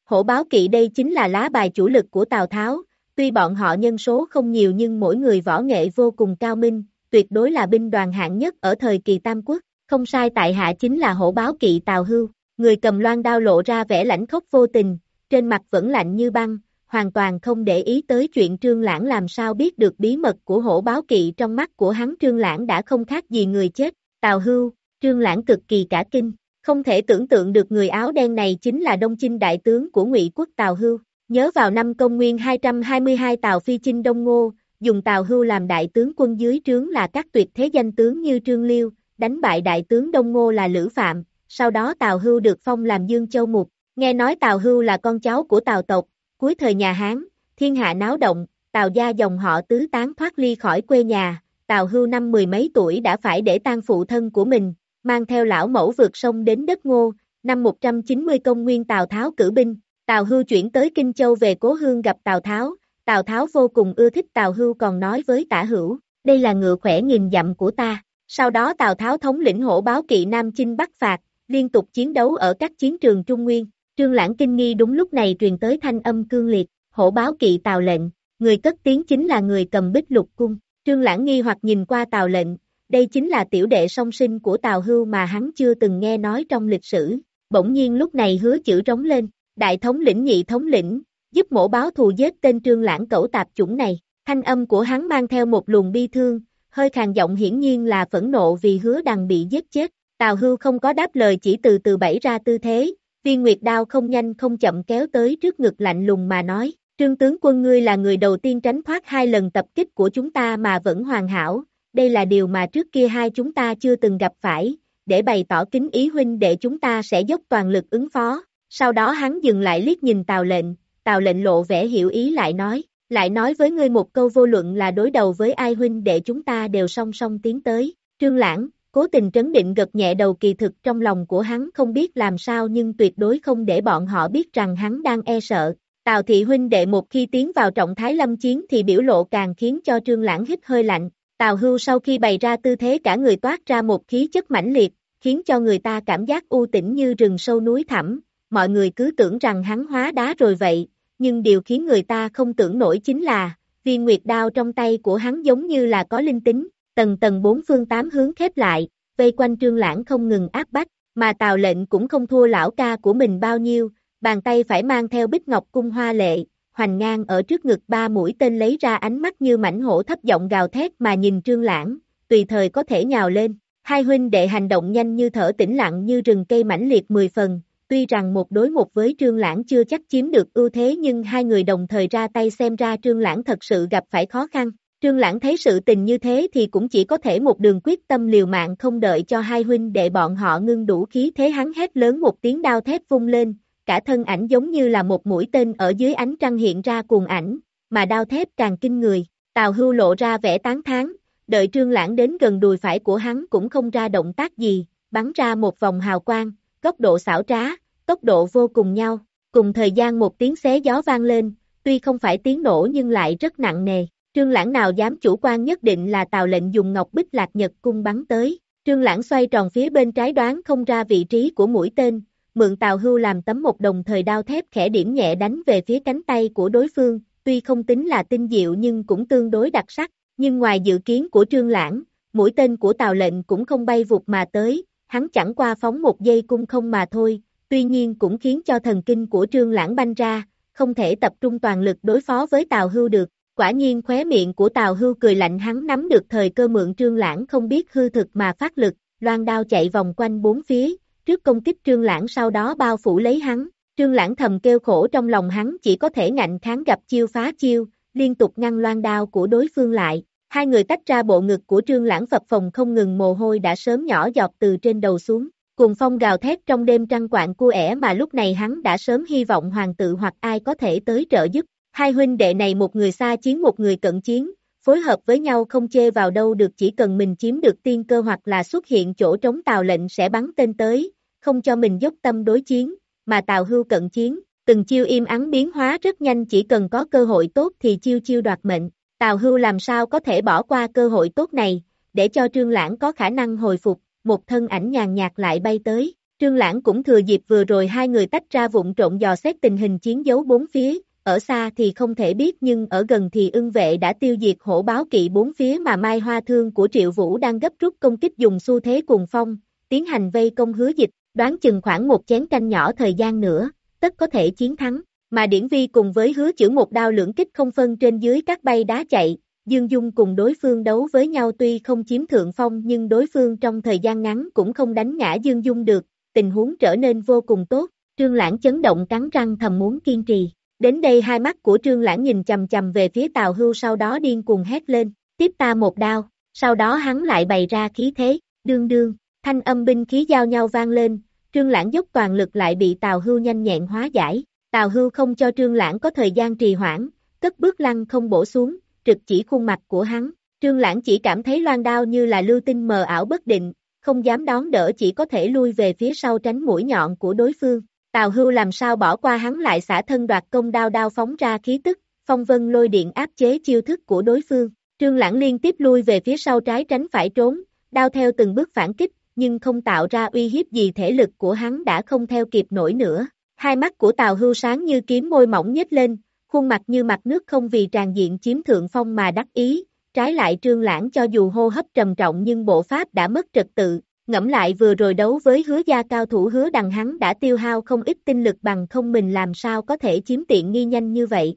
Hổ báo kỵ đây chính là lá bài chủ lực của Tào Tháo, tuy bọn họ nhân số không nhiều nhưng mỗi người võ nghệ vô cùng cao minh, tuyệt đối là binh đoàn hạng nhất ở thời kỳ Tam Quốc, không sai tại hạ chính là hổ báo kỵ Tào Hưu, người cầm loan đao lộ ra vẻ lãnh khốc vô tình, trên mặt vẫn lạnh như băng, hoàn toàn không để ý tới chuyện Trương Lãng làm sao biết được bí mật của hổ báo kỵ trong mắt của hắn. Trương Lãng đã không khác gì người chết, Tào Hưu, Trương Lãng cực kỳ cả kinh, không thể tưởng tượng được người áo đen này chính là Đông Chinh đại tướng của Ngụy quốc Tào Hưu, nhớ vào năm công nguyên 222 Tào Phi Chinh Đông Ngô, dùng Tào Hưu làm đại tướng quân dưới trướng là các tuyệt thế danh tướng như Trương Liêu, đánh bại đại tướng Đông Ngô là Lữ Phạm, sau đó Tào Hưu được phong làm Dương Châu Mục. Nghe nói Tào Hưu là con cháu của Tào tộc, cuối thời nhà Hán, thiên hạ náo động, Tào gia dòng họ tứ tán thoát ly khỏi quê nhà, Tào Hưu năm mười mấy tuổi đã phải để tang phụ thân của mình, mang theo lão mẫu vượt sông đến đất ngô, năm 190 công nguyên Tào Tháo cử binh, Tào Hưu chuyển tới Kinh Châu về cố hương gặp Tào Tháo, Tào Tháo vô cùng ưa thích Tào Hưu còn nói với tả hữu, đây là ngựa khỏe nghìn dặm của ta. Sau đó Tào Tháo thống lĩnh hổ báo kỵ Nam Chinh Bắc phạt, liên tục chiến đấu ở các chiến trường Trung Nguyên. Trương Lãng kinh nghi đúng lúc này truyền tới thanh âm cương liệt, hổ báo kỵ Tào lệnh, người cất tiếng chính là người cầm bích lục cung. Trương Lãng nghi hoặc nhìn qua Tào lệnh, đây chính là tiểu đệ song sinh của Tào Hưu mà hắn chưa từng nghe nói trong lịch sử. Bỗng nhiên lúc này hứa chữ trống lên, đại thống lĩnh nhị thống lĩnh, giúp mổ báo thù giết tên Trương Lãng cẩu tạp chủng này. Thanh âm của hắn mang theo một luồng bi thương, hơi khàn giọng hiển nhiên là phẫn nộ vì hứa đằng bị giết chết. Tào Hưu không có đáp lời chỉ từ từ bẫy ra tư thế, viên nguyệt đao không nhanh không chậm kéo tới trước ngực lạnh lùng mà nói, trương tướng quân ngươi là người đầu tiên tránh thoát hai lần tập kích của chúng ta mà vẫn hoàn hảo, đây là điều mà trước kia hai chúng ta chưa từng gặp phải, để bày tỏ kính ý huynh để chúng ta sẽ dốc toàn lực ứng phó. Sau đó hắn dừng lại liếc nhìn Tào lệnh, Tào lệnh lộ vẻ hiểu ý lại nói, lại nói với ngươi một câu vô luận là đối đầu với ai huynh để chúng ta đều song song tiến tới. Trương Lãng, cố tình trấn định gật nhẹ đầu kỳ thực trong lòng của hắn không biết làm sao nhưng tuyệt đối không để bọn họ biết rằng hắn đang e sợ. Tào thị huynh đệ một khi tiến vào trọng thái lâm chiến thì biểu lộ càng khiến cho Trương Lãng hít hơi lạnh. Tào hưu sau khi bày ra tư thế cả người toát ra một khí chất mãnh liệt, khiến cho người ta cảm giác u tĩnh như rừng sâu núi thẳm, mọi người cứ tưởng rằng hắn hóa đá rồi vậy, nhưng điều khiến người ta không tưởng nổi chính là, viên nguyệt đao trong tay của hắn giống như là có linh tính, tầng tầng bốn phương tám hướng khép lại, vây quanh trương lãng không ngừng áp bách, mà tào lệnh cũng không thua lão ca của mình bao nhiêu, bàn tay phải mang theo bích ngọc cung hoa lệ, hoành ngang ở trước ngực ba mũi tên lấy ra ánh mắt như mảnh hổ thấp giọng gào thét mà nhìn trương lãng, tùy thời có thể nhào lên. Hai huynh đệ hành động nhanh như thở tĩnh lặng như rừng cây mãnh liệt mười phần, tuy rằng một đối một với Trương Lãng chưa chắc chiếm được ưu thế nhưng hai người đồng thời ra tay xem ra Trương Lãng thật sự gặp phải khó khăn. Trương Lãng thấy sự tình như thế thì cũng chỉ có thể một đường quyết tâm liều mạng không đợi cho hai huynh đệ bọn họ ngưng đủ khí thế hắn hét lớn một tiếng đao thép vung lên, cả thân ảnh giống như là một mũi tên ở dưới ánh trăng hiện ra cuồng ảnh, mà đao thép càng kinh người. Tào Hưu lộ ra vẻ tán thán, đợi Trương Lãng đến gần đùi phải của hắn cũng không ra động tác gì, bắn ra một vòng hào quang, góc độ xảo trá, tốc độ vô cùng nhau, cùng thời gian một tiếng xé gió vang lên, tuy không phải tiếng nổ nhưng lại rất nặng nề. Trương Lãng nào dám chủ quan nhất định là Tào lệnh dùng ngọc bích lạc nhật cung bắn tới. Trương Lãng xoay tròn phía bên trái đoán không ra vị trí của mũi tên, mượn Tào Hưu làm tấm một đồng thời đao thép khẽ điểm nhẹ đánh về phía cánh tay của đối phương, tuy không tính là tinh diệu nhưng cũng tương đối đặc sắc, nhưng ngoài dự kiến của Trương Lãng, mũi tên của Tào lệnh cũng không bay vụt mà tới, hắn chẳng qua phóng một giây cung không mà thôi, tuy nhiên cũng khiến cho thần kinh của Trương Lãng banh ra, không thể tập trung toàn lực đối phó với Tào Hưu được. Quả nhiên khóe miệng của Tào Hưu cười lạnh hắn nắm được thời cơ mượn Trương Lãng không biết hư thực mà phát lực, loan đao chạy vòng quanh bốn phía, trước công kích Trương Lãng sau đó bao phủ lấy hắn. Trương Lãng thầm kêu khổ trong lòng hắn chỉ có thể ngạnh kháng gặp chiêu phá chiêu, liên tục ngăn loan đao của đối phương lại. Hai người tách ra bộ ngực của Trương Lãng phập phòng không ngừng mồ hôi đã sớm nhỏ giọt từ trên đầu xuống. Cùng phong gào thét trong đêm trăng quạng cua ẻ mà lúc này hắn đã sớm hy vọng hoàng tự hoặc ai có thể tới trợ giúp. Hai huynh đệ này một người xa chiến một người cận chiến, phối hợp với nhau không chê vào đâu được chỉ cần mình chiếm được tiên cơ hoặc là xuất hiện chỗ trống tàu lệnh sẽ bắn tên tới, không cho mình dốc tâm đối chiến, mà tàu hưu cận chiến, từng chiêu im ắng biến hóa rất nhanh chỉ cần có cơ hội tốt thì chiêu chiêu đoạt mệnh. tàu hưu làm sao có thể bỏ qua cơ hội tốt này, để cho trương lãng có khả năng hồi phục, một thân ảnh nhàn nhạt lại bay tới. Trương Lãng cũng thừa dịp vừa rồi hai người tách ra vụng trộn dò xét tình hình chiến đấu bốn phía, ở xa thì không thể biết nhưng ở gần thì ưng vệ đã tiêu diệt hổ báo kỵ bốn phía mà Mai Hoa Thương của Triệu Vũ đang gấp rút công kích dùng xu thế cùng phong, tiến hành vây công hứa dịch, đoán chừng khoảng một chén canh nhỏ thời gian nữa, tất có thể chiến thắng, mà Điển Vi cùng với hứa chữ một đao lưỡng kích không phân trên dưới các bay đá chạy, Dương Dung cùng đối phương đấu với nhau tuy không chiếm thượng phong nhưng đối phương trong thời gian ngắn cũng không đánh ngã Dương Dung được, tình huống trở nên vô cùng tốt, Trương Lãng chấn động cắn răng thầm muốn kiên trì. Đến đây hai mắt của Trương Lãng nhìn chầm chầm về phía Tào Hưu sau đó điên cuồng hét lên, tiếp ta một đao, sau đó hắn lại bày ra khí thế, đương đương, thanh âm binh khí giao nhau vang lên, Trương Lãng dốc toàn lực lại bị Tào Hưu nhanh nhẹn hóa giải, Tào Hưu không cho Trương Lãng có thời gian trì hoãn, cất bước lăn không bổ xuống, trực chỉ khuôn mặt của hắn, Trương Lãng chỉ cảm thấy loan đao như là lưu tinh mờ ảo bất định, không dám đón đỡ chỉ có thể lui về phía sau tránh mũi nhọn của đối phương. Tào Hưu làm sao bỏ qua hắn lại xả thân đoạt công đao đao phóng ra khí tức, phong vân lôi điện áp chế chiêu thức của đối phương. Trương Lãng liên tiếp lui về phía sau trái tránh phải trốn, đao theo từng bước phản kích, nhưng không tạo ra uy hiếp gì thể lực của hắn đã không theo kịp nổi nữa. Hai mắt của Tào Hưu sáng như kiếm môi mỏng nhếch lên, khuôn mặt như mặt nước không vì tràn diện chiếm thượng phong mà đắc ý, trái lại trương lãng cho dù hô hấp trầm trọng nhưng bộ pháp đã mất trật tự, ngẫm lại vừa rồi đấu với hứa gia cao thủ hứa đằng hắn đã tiêu hao không ít tinh lực bằng không mình làm sao có thể chiếm tiện nghi nhanh như vậy.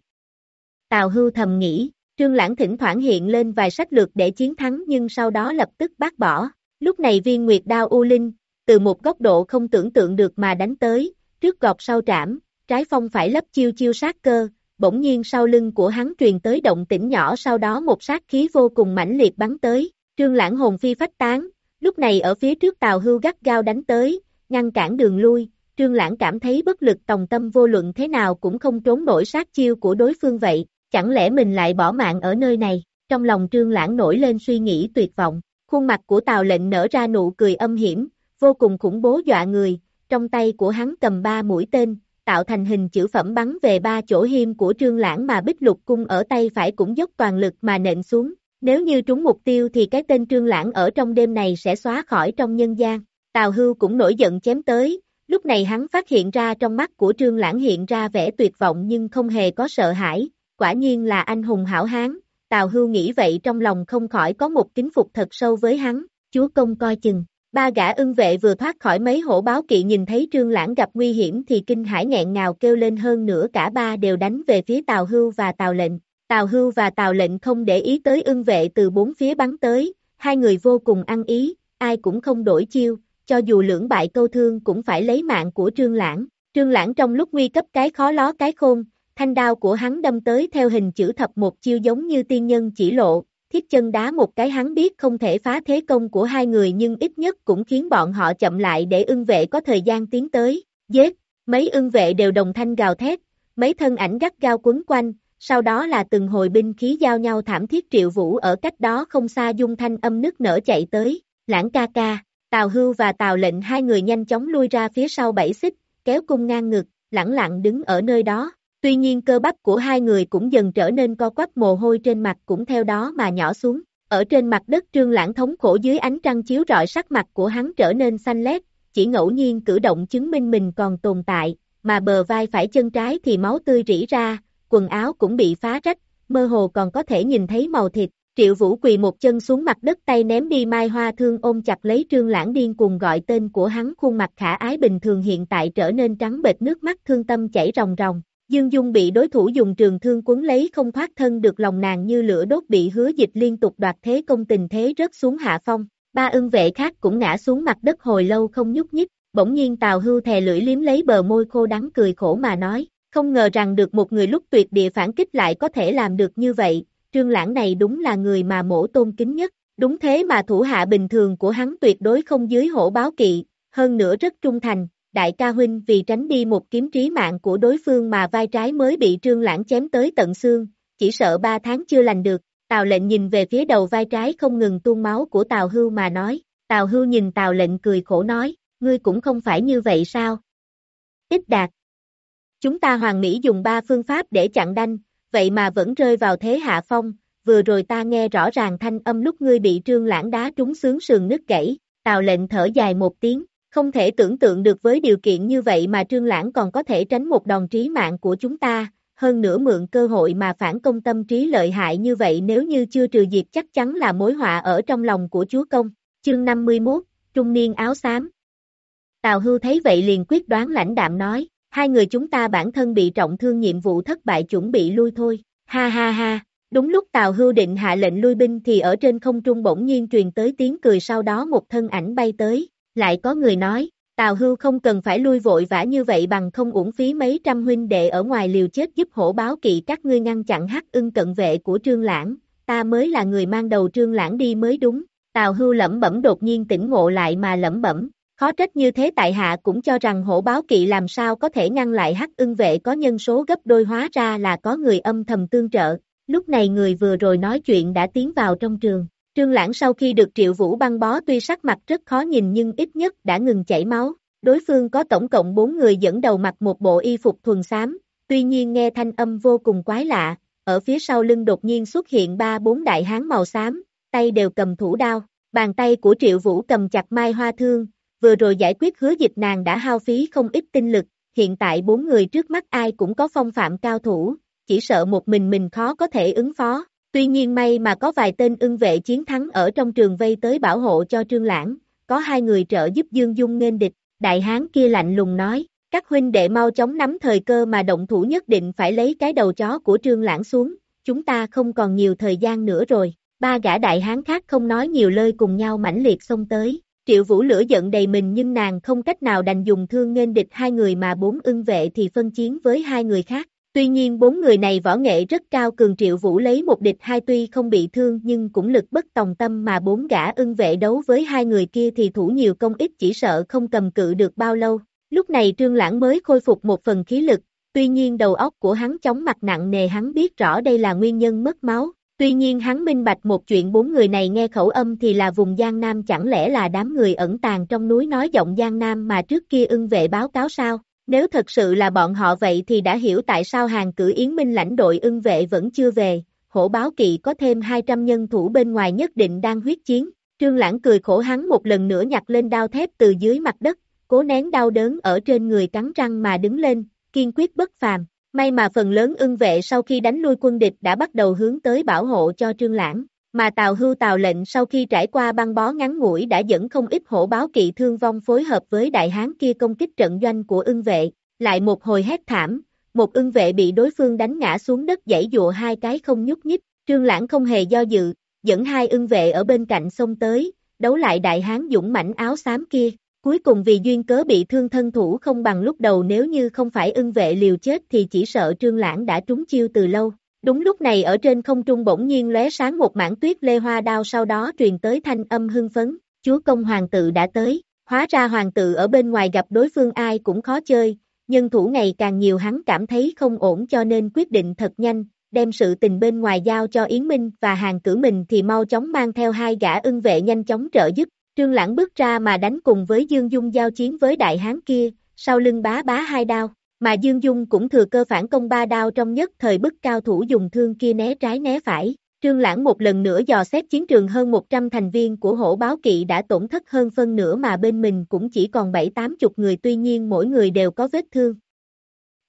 Tào hưu thầm nghĩ, trương lãng thỉnh thoảng hiện lên vài sách lược để chiến thắng nhưng sau đó lập tức bác bỏ, lúc này viên nguyệt đao u linh, từ một góc độ không tưởng tượng được mà đánh tới, trước gọt sau trảm, trái phong phải lấp chiêu chiêu sát cơ, bỗng nhiên sau lưng của hắn truyền tới động tĩnh nhỏ sau đó một sát khí vô cùng mãnh liệt bắn tới, trương lãng hồn phi phách tán, lúc này ở phía trước tàu hưu gắt gao đánh tới, ngăn cản đường lui, trương lãng cảm thấy bất lực tòng tâm vô luận thế nào cũng không trốn nổi sát chiêu của đối phương vậy, chẳng lẽ mình lại bỏ mạng ở nơi này, trong lòng trương lãng nổi lên suy nghĩ tuyệt vọng, khuôn mặt của tàu lệnh nở ra nụ cười âm hiểm, vô cùng khủng bố dọa người, trong tay của hắn cầm ba mũi tên, tạo thành hình chữ phẩm bắn về ba chỗ hiêm của trương lãng mà bích lục cung ở tay phải cũng dốc toàn lực mà nện xuống. Nếu như trúng mục tiêu thì cái tên trương lãng ở trong đêm này sẽ xóa khỏi trong nhân gian. Tào hưu cũng nổi giận chém tới, lúc này hắn phát hiện ra trong mắt của trương lãng hiện ra vẻ tuyệt vọng nhưng không hề có sợ hãi, quả nhiên là anh hùng hảo hán. Tào hưu nghĩ vậy trong lòng không khỏi có một kính phục thật sâu với hắn, chúa công coi chừng. Ba gã ưng vệ vừa thoát khỏi mấy hổ báo kỵ nhìn thấy trương lãng gặp nguy hiểm thì kinh hãi nghẹn ngào kêu lên hơn nữa cả ba đều đánh về phía Tào Hưu và Tào Lệnh. Tào Hưu và Tào Lệnh không để ý tới ưng vệ từ bốn phía bắn tới, hai người vô cùng ăn ý, ai cũng không đổi chiêu, cho dù lưỡng bại câu thương cũng phải lấy mạng của trương lãng. Trương lãng trong lúc nguy cấp cái khó ló cái khôn, thanh đao của hắn đâm tới theo hình chữ thập một chiêu giống như tiên nhân chỉ lộ, thiết chân đá một cái hắn biết không thể phá thế công của hai người nhưng ít nhất cũng khiến bọn họ chậm lại để ưng vệ có thời gian tiến tới, giết, mấy ưng vệ đều đồng thanh gào thét, mấy thân ảnh gắt gao quấn quanh, sau đó là từng hồi binh khí giao nhau thảm thiết triệu vũ ở cách đó không xa dung thanh âm nước nở chạy tới, lãng ca ca, Tào Hưu và Tào lệnh hai người nhanh chóng lui ra phía sau bảy xích, kéo cung ngang ngực, lẳng lặng đứng ở nơi đó, Tuy nhiên cơ bắp của hai người cũng dần trở nên co quắp mồ hôi trên mặt cũng theo đó mà nhỏ xuống. Ở trên mặt đất trương lãng thống khổ dưới ánh trăng chiếu rọi sắc mặt của hắn trở nên xanh lét, chỉ ngẫu nhiên cử động chứng minh mình còn tồn tại, mà bờ vai phải chân trái thì máu tươi rỉ ra, quần áo cũng bị phá rách, mơ hồ còn có thể nhìn thấy màu thịt. Triệu Vũ quỳ một chân xuống mặt đất tay ném đi mai hoa thương ôm chặt lấy trương lãng điên cuồng gọi tên của hắn khuôn mặt khả ái bình thường hiện tại trở nên trắng bệch nước mắt thương tâm chảy ròng ròng. Dương Dung bị đối thủ dùng trường thương cuốn lấy không thoát thân được lòng nàng như lửa đốt bị hứa dịch liên tục đoạt thế công tình thế rớt xuống hạ phong. Ba ưng vệ khác cũng ngã xuống mặt đất hồi lâu không nhúc nhích, bỗng nhiên Tào Hưu thè lưỡi liếm lấy bờ môi khô đắng cười khổ mà nói, không ngờ rằng được một người lúc tuyệt địa phản kích lại có thể làm được như vậy, trương lãng này đúng là người mà mổ tôn kính nhất, đúng thế mà thủ hạ bình thường của hắn tuyệt đối không dưới hổ báo kỵ, hơn nữa rất trung thành, đại ca huynh vì tránh đi một kiếm trí mạng của đối phương mà vai trái mới bị trương lãng chém tới tận xương, chỉ sợ ba tháng chưa lành được, Tào lệnh nhìn về phía đầu vai trái không ngừng tuôn máu của Tào hưu mà nói, Tào hưu nhìn Tào lệnh cười khổ nói, ngươi cũng không phải như vậy sao? Ít đạt. Chúng ta hoàng mỹ dùng ba phương pháp để chặn đanh, vậy mà vẫn rơi vào thế hạ phong, vừa rồi ta nghe rõ ràng thanh âm lúc ngươi bị trương lãng đá trúng sướng sườn nứt gãy, Tào lệnh thở dài một tiếng, không thể tưởng tượng được với điều kiện như vậy mà Trương Lãng còn có thể tránh một đòn trí mạng của chúng ta, hơn nữa mượn cơ hội mà phản công tâm trí lợi hại như vậy nếu như chưa trừ diệt chắc chắn là mối họa ở trong lòng của chúa công. Chương 51, Trung niên áo xám. Tào Hưu thấy vậy liền quyết đoán lãnh đạm nói, hai người chúng ta bản thân bị trọng thương nhiệm vụ thất bại chuẩn bị lui thôi, ha ha ha. Đúng lúc Tào Hưu định hạ lệnh lui binh thì ở trên không trung bỗng nhiên truyền tới tiếng cười sau đó một thân ảnh bay tới, lại có người nói, Tào Hưu không cần phải lui vội vã như vậy bằng không uổng phí mấy trăm huynh đệ ở ngoài liều chết giúp hổ báo kỵ các ngươi ngăn chặn hắc ưng cận vệ của Trương Lãng, ta mới là người mang đầu Trương Lãng đi mới đúng. Tào Hưu lẩm bẩm đột nhiên tỉnh ngộ lại mà lẩm bẩm, Khó trách như thế tại hạ cũng cho rằng hổ báo kỵ làm sao có thể ngăn lại hắc ưng vệ có nhân số gấp đôi hóa ra là có người âm thầm tương trợ. Lúc này người vừa rồi nói chuyện đã tiến vào trong trường. Trương Lãng sau khi được Triệu Vũ băng bó tuy sắc mặt rất khó nhìn nhưng ít nhất đã ngừng chảy máu. Đối phương có tổng cộng 4 người dẫn đầu mặc một bộ y phục thuần xám, tuy nhiên nghe thanh âm vô cùng quái lạ, ở phía sau lưng đột nhiên xuất hiện ba bốn đại hán màu xám, tay đều cầm thủ đao, bàn tay của Triệu Vũ cầm chặt mai hoa thương, vừa rồi giải quyết hứa dịch nàng đã hao phí không ít tinh lực, hiện tại bốn người trước mắt ai cũng có phong phạm cao thủ, chỉ sợ một mình mình khó có thể ứng phó. Tuy nhiên may mà có vài tên ưng vệ chiến thắng ở trong trường vây tới bảo hộ cho Trương Lãng, có hai người trợ giúp Dương Dung nên địch, đại hán kia lạnh lùng nói, các huynh đệ mau chóng nắm thời cơ mà động thủ nhất định phải lấy cái đầu chó của Trương Lãng xuống, chúng ta không còn nhiều thời gian nữa rồi, ba gã đại hán khác không nói nhiều lời cùng nhau mãnh liệt xông tới, Triệu Vũ lửa giận đầy mình nhưng nàng không cách nào đành dùng thương nghênh địch hai người mà bốn ưng vệ thì phân chiến với hai người khác. Tuy nhiên bốn người này võ nghệ rất cao cường Triệu Vũ lấy một địch hai tuy không bị thương nhưng cũng lực bất tòng tâm mà bốn gã ưng vệ đấu với hai người kia thì thủ nhiều công ít chỉ sợ không cầm cự được bao lâu. Lúc này Trương Lãng mới khôi phục một phần khí lực, tuy nhiên đầu óc của hắn chóng mặt nặng nề hắn biết rõ đây là nguyên nhân mất máu, Tuy nhiên hắn minh bạch một chuyện bốn người này nghe khẩu âm thì là vùng Giang Nam chẳng lẽ là đám người ẩn tàng trong núi nói giọng Giang Nam mà trước kia ưng vệ báo cáo sao? Nếu thật sự là bọn họ vậy thì đã hiểu tại sao hàng cử Yến Minh lãnh đội ưng vệ vẫn chưa về, hổ báo kỵ có thêm 200 nhân thủ bên ngoài nhất định đang huyết chiến. Trương Lãng cười khổ hắn một lần nữa nhặt lên đao thép từ dưới mặt đất, cố nén đau đớn ở trên người cắn răng mà đứng lên, kiên quyết bất phàm. May mà phần lớn ưng vệ sau khi đánh lui quân địch đã bắt đầu hướng tới bảo hộ cho Trương Lãng, mà Tào Hưu Tào lệnh sau khi trải qua băng bó ngắn ngủi đã dẫn không ít hổ báo kỵ thương vong phối hợp với đại hán kia công kích trận doanh của ưng vệ, lại một hồi hét thảm, một ưng vệ bị đối phương đánh ngã xuống đất dãy dụa hai cái không nhúc nhích, Trương Lãng không hề do dự, dẫn hai ưng vệ ở bên cạnh xông tới, đấu lại đại hán dũng mãnh áo xám kia, Cuối cùng vì duyên cớ bị thương thân thủ không bằng lúc đầu nếu như không phải ưng vệ liều chết thì chỉ sợ trương lãng đã trúng chiêu từ lâu. Đúng lúc này ở trên không trung bỗng nhiên lóe sáng một mảng tuyết lê hoa đao sau đó truyền tới thanh âm hưng phấn, chúa công hoàng tự đã tới, hóa ra hoàng tự ở bên ngoài gặp đối phương ai cũng khó chơi, nhân thủ ngày càng nhiều hắn cảm thấy không ổn cho nên quyết định thật nhanh, đem sự tình bên ngoài giao cho Yến Minh và hàng cử mình thì mau chóng mang theo hai gã ưng vệ nhanh chóng trợ giúp, Trương Lãng bước ra mà đánh cùng với Dương Dung giao chiến với đại hán kia, sau lưng bá bá hai đao, mà Dương Dung cũng thừa cơ phản công ba đao trong nhất thời bức cao thủ dùng thương kia né trái né phải. Trương Lãng một lần nữa dò xét chiến trường hơn 100 thành viên của hổ báo kỵ đã tổn thất hơn phân nửa mà bên mình cũng chỉ còn 7-80 người tuy nhiên mỗi người đều có vết thương.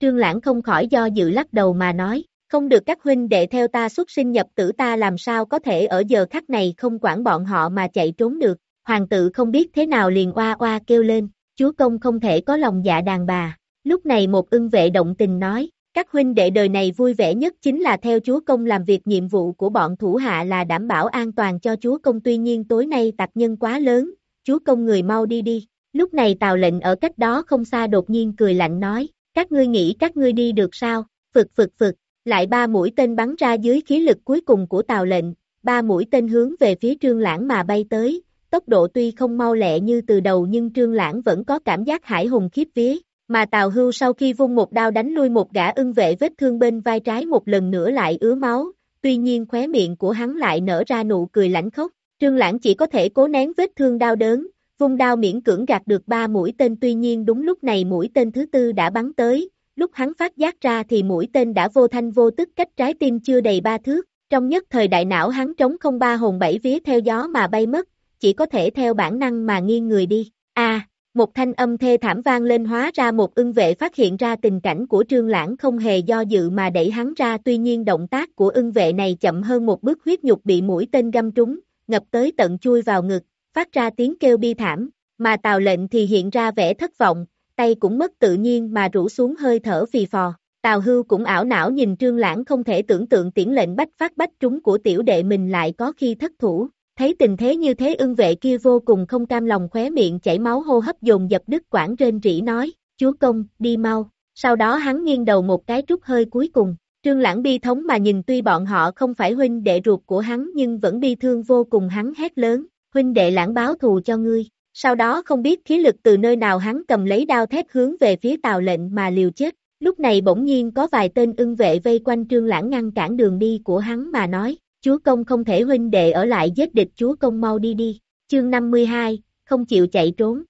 Trương Lãng không khỏi do dự lắc đầu mà nói, không được các huynh đệ theo ta xuất sinh nhập tử ta làm sao có thể ở giờ khắc này không quản bọn họ mà chạy trốn được, Hoàng tự không biết thế nào liền oa oa kêu lên, chúa công không thể có lòng dạ đàn bà. Lúc này một ưng vệ động tình nói, các huynh đệ đời này vui vẻ nhất chính là theo chúa công làm việc nhiệm vụ của bọn thủ hạ là đảm bảo an toàn cho chúa công tuy nhiên tối nay tạc nhân quá lớn, chúa công người mau đi đi. Lúc này tào lệnh ở cách đó không xa đột nhiên cười lạnh nói, các ngươi nghĩ các ngươi đi được sao, phực phực phực, lại ba mũi tên bắn ra dưới khí lực cuối cùng của tào lệnh, ba mũi tên hướng về phía trương lãng mà bay tới, tốc độ tuy không mau lẹ như từ đầu nhưng Trương Lãng vẫn có cảm giác hải hùng khiếp vía, mà Tào Hưu sau khi vung một đao đánh lui một gã ưng vệ vết thương bên vai trái một lần nữa lại ứa máu, tuy nhiên khóe miệng của hắn lại nở ra nụ cười lãnh khốc, Trương Lãng chỉ có thể cố nén vết thương đau đớn, vung đao miễn cưỡng gạt được ba mũi tên tuy nhiên đúng lúc này mũi tên thứ tư đã bắn tới, lúc hắn phát giác ra thì mũi tên đã vô thanh vô tức cách trái tim chưa đầy ba thước, trong nhất thời đại não hắn trống không ba hồn bảy vía theo gió mà bay mất, chỉ có thể theo bản năng mà nghiêng người đi. A, một thanh âm thê thảm vang lên hóa ra một ưng vệ phát hiện ra tình cảnh của trương lãng không hề do dự mà đẩy hắn ra tuy nhiên động tác của ưng vệ này chậm hơn một bước huyết nhục bị mũi tên găm trúng, ngập tới tận chui vào ngực, phát ra tiếng kêu bi thảm, mà tào lệnh thì hiện ra vẻ thất vọng, tay cũng mất tự nhiên mà rủ xuống hơi thở phì phò. Tào hưu cũng ảo não nhìn trương lãng không thể tưởng tượng tiễn lệnh bách phát bách trúng của tiểu đệ mình lại có khi thất thủ, Thấy tình thế như thế ưng vệ kia vô cùng không cam lòng khóe miệng chảy máu hô hấp dồn dập đứt quảng rên rỉ nói, chúa công, đi mau. Sau đó hắn nghiêng đầu một cái trút hơi cuối cùng. Trương Lãng bi thống mà nhìn tuy bọn họ không phải huynh đệ ruột của hắn nhưng vẫn bi thương vô cùng hắn hét lớn, huynh đệ lãng báo thù cho ngươi, Sau đó không biết khí lực từ nơi nào hắn cầm lấy đao thép hướng về phía tàu lệnh mà liều chết. Lúc này bỗng nhiên có vài tên ưng vệ vây quanh trương lãng ngăn cản đường đi của hắn mà nói, chúa công không thể huynh đệ ở lại giết địch chúa công mau đi đi. Chương 52, không chịu chạy trốn.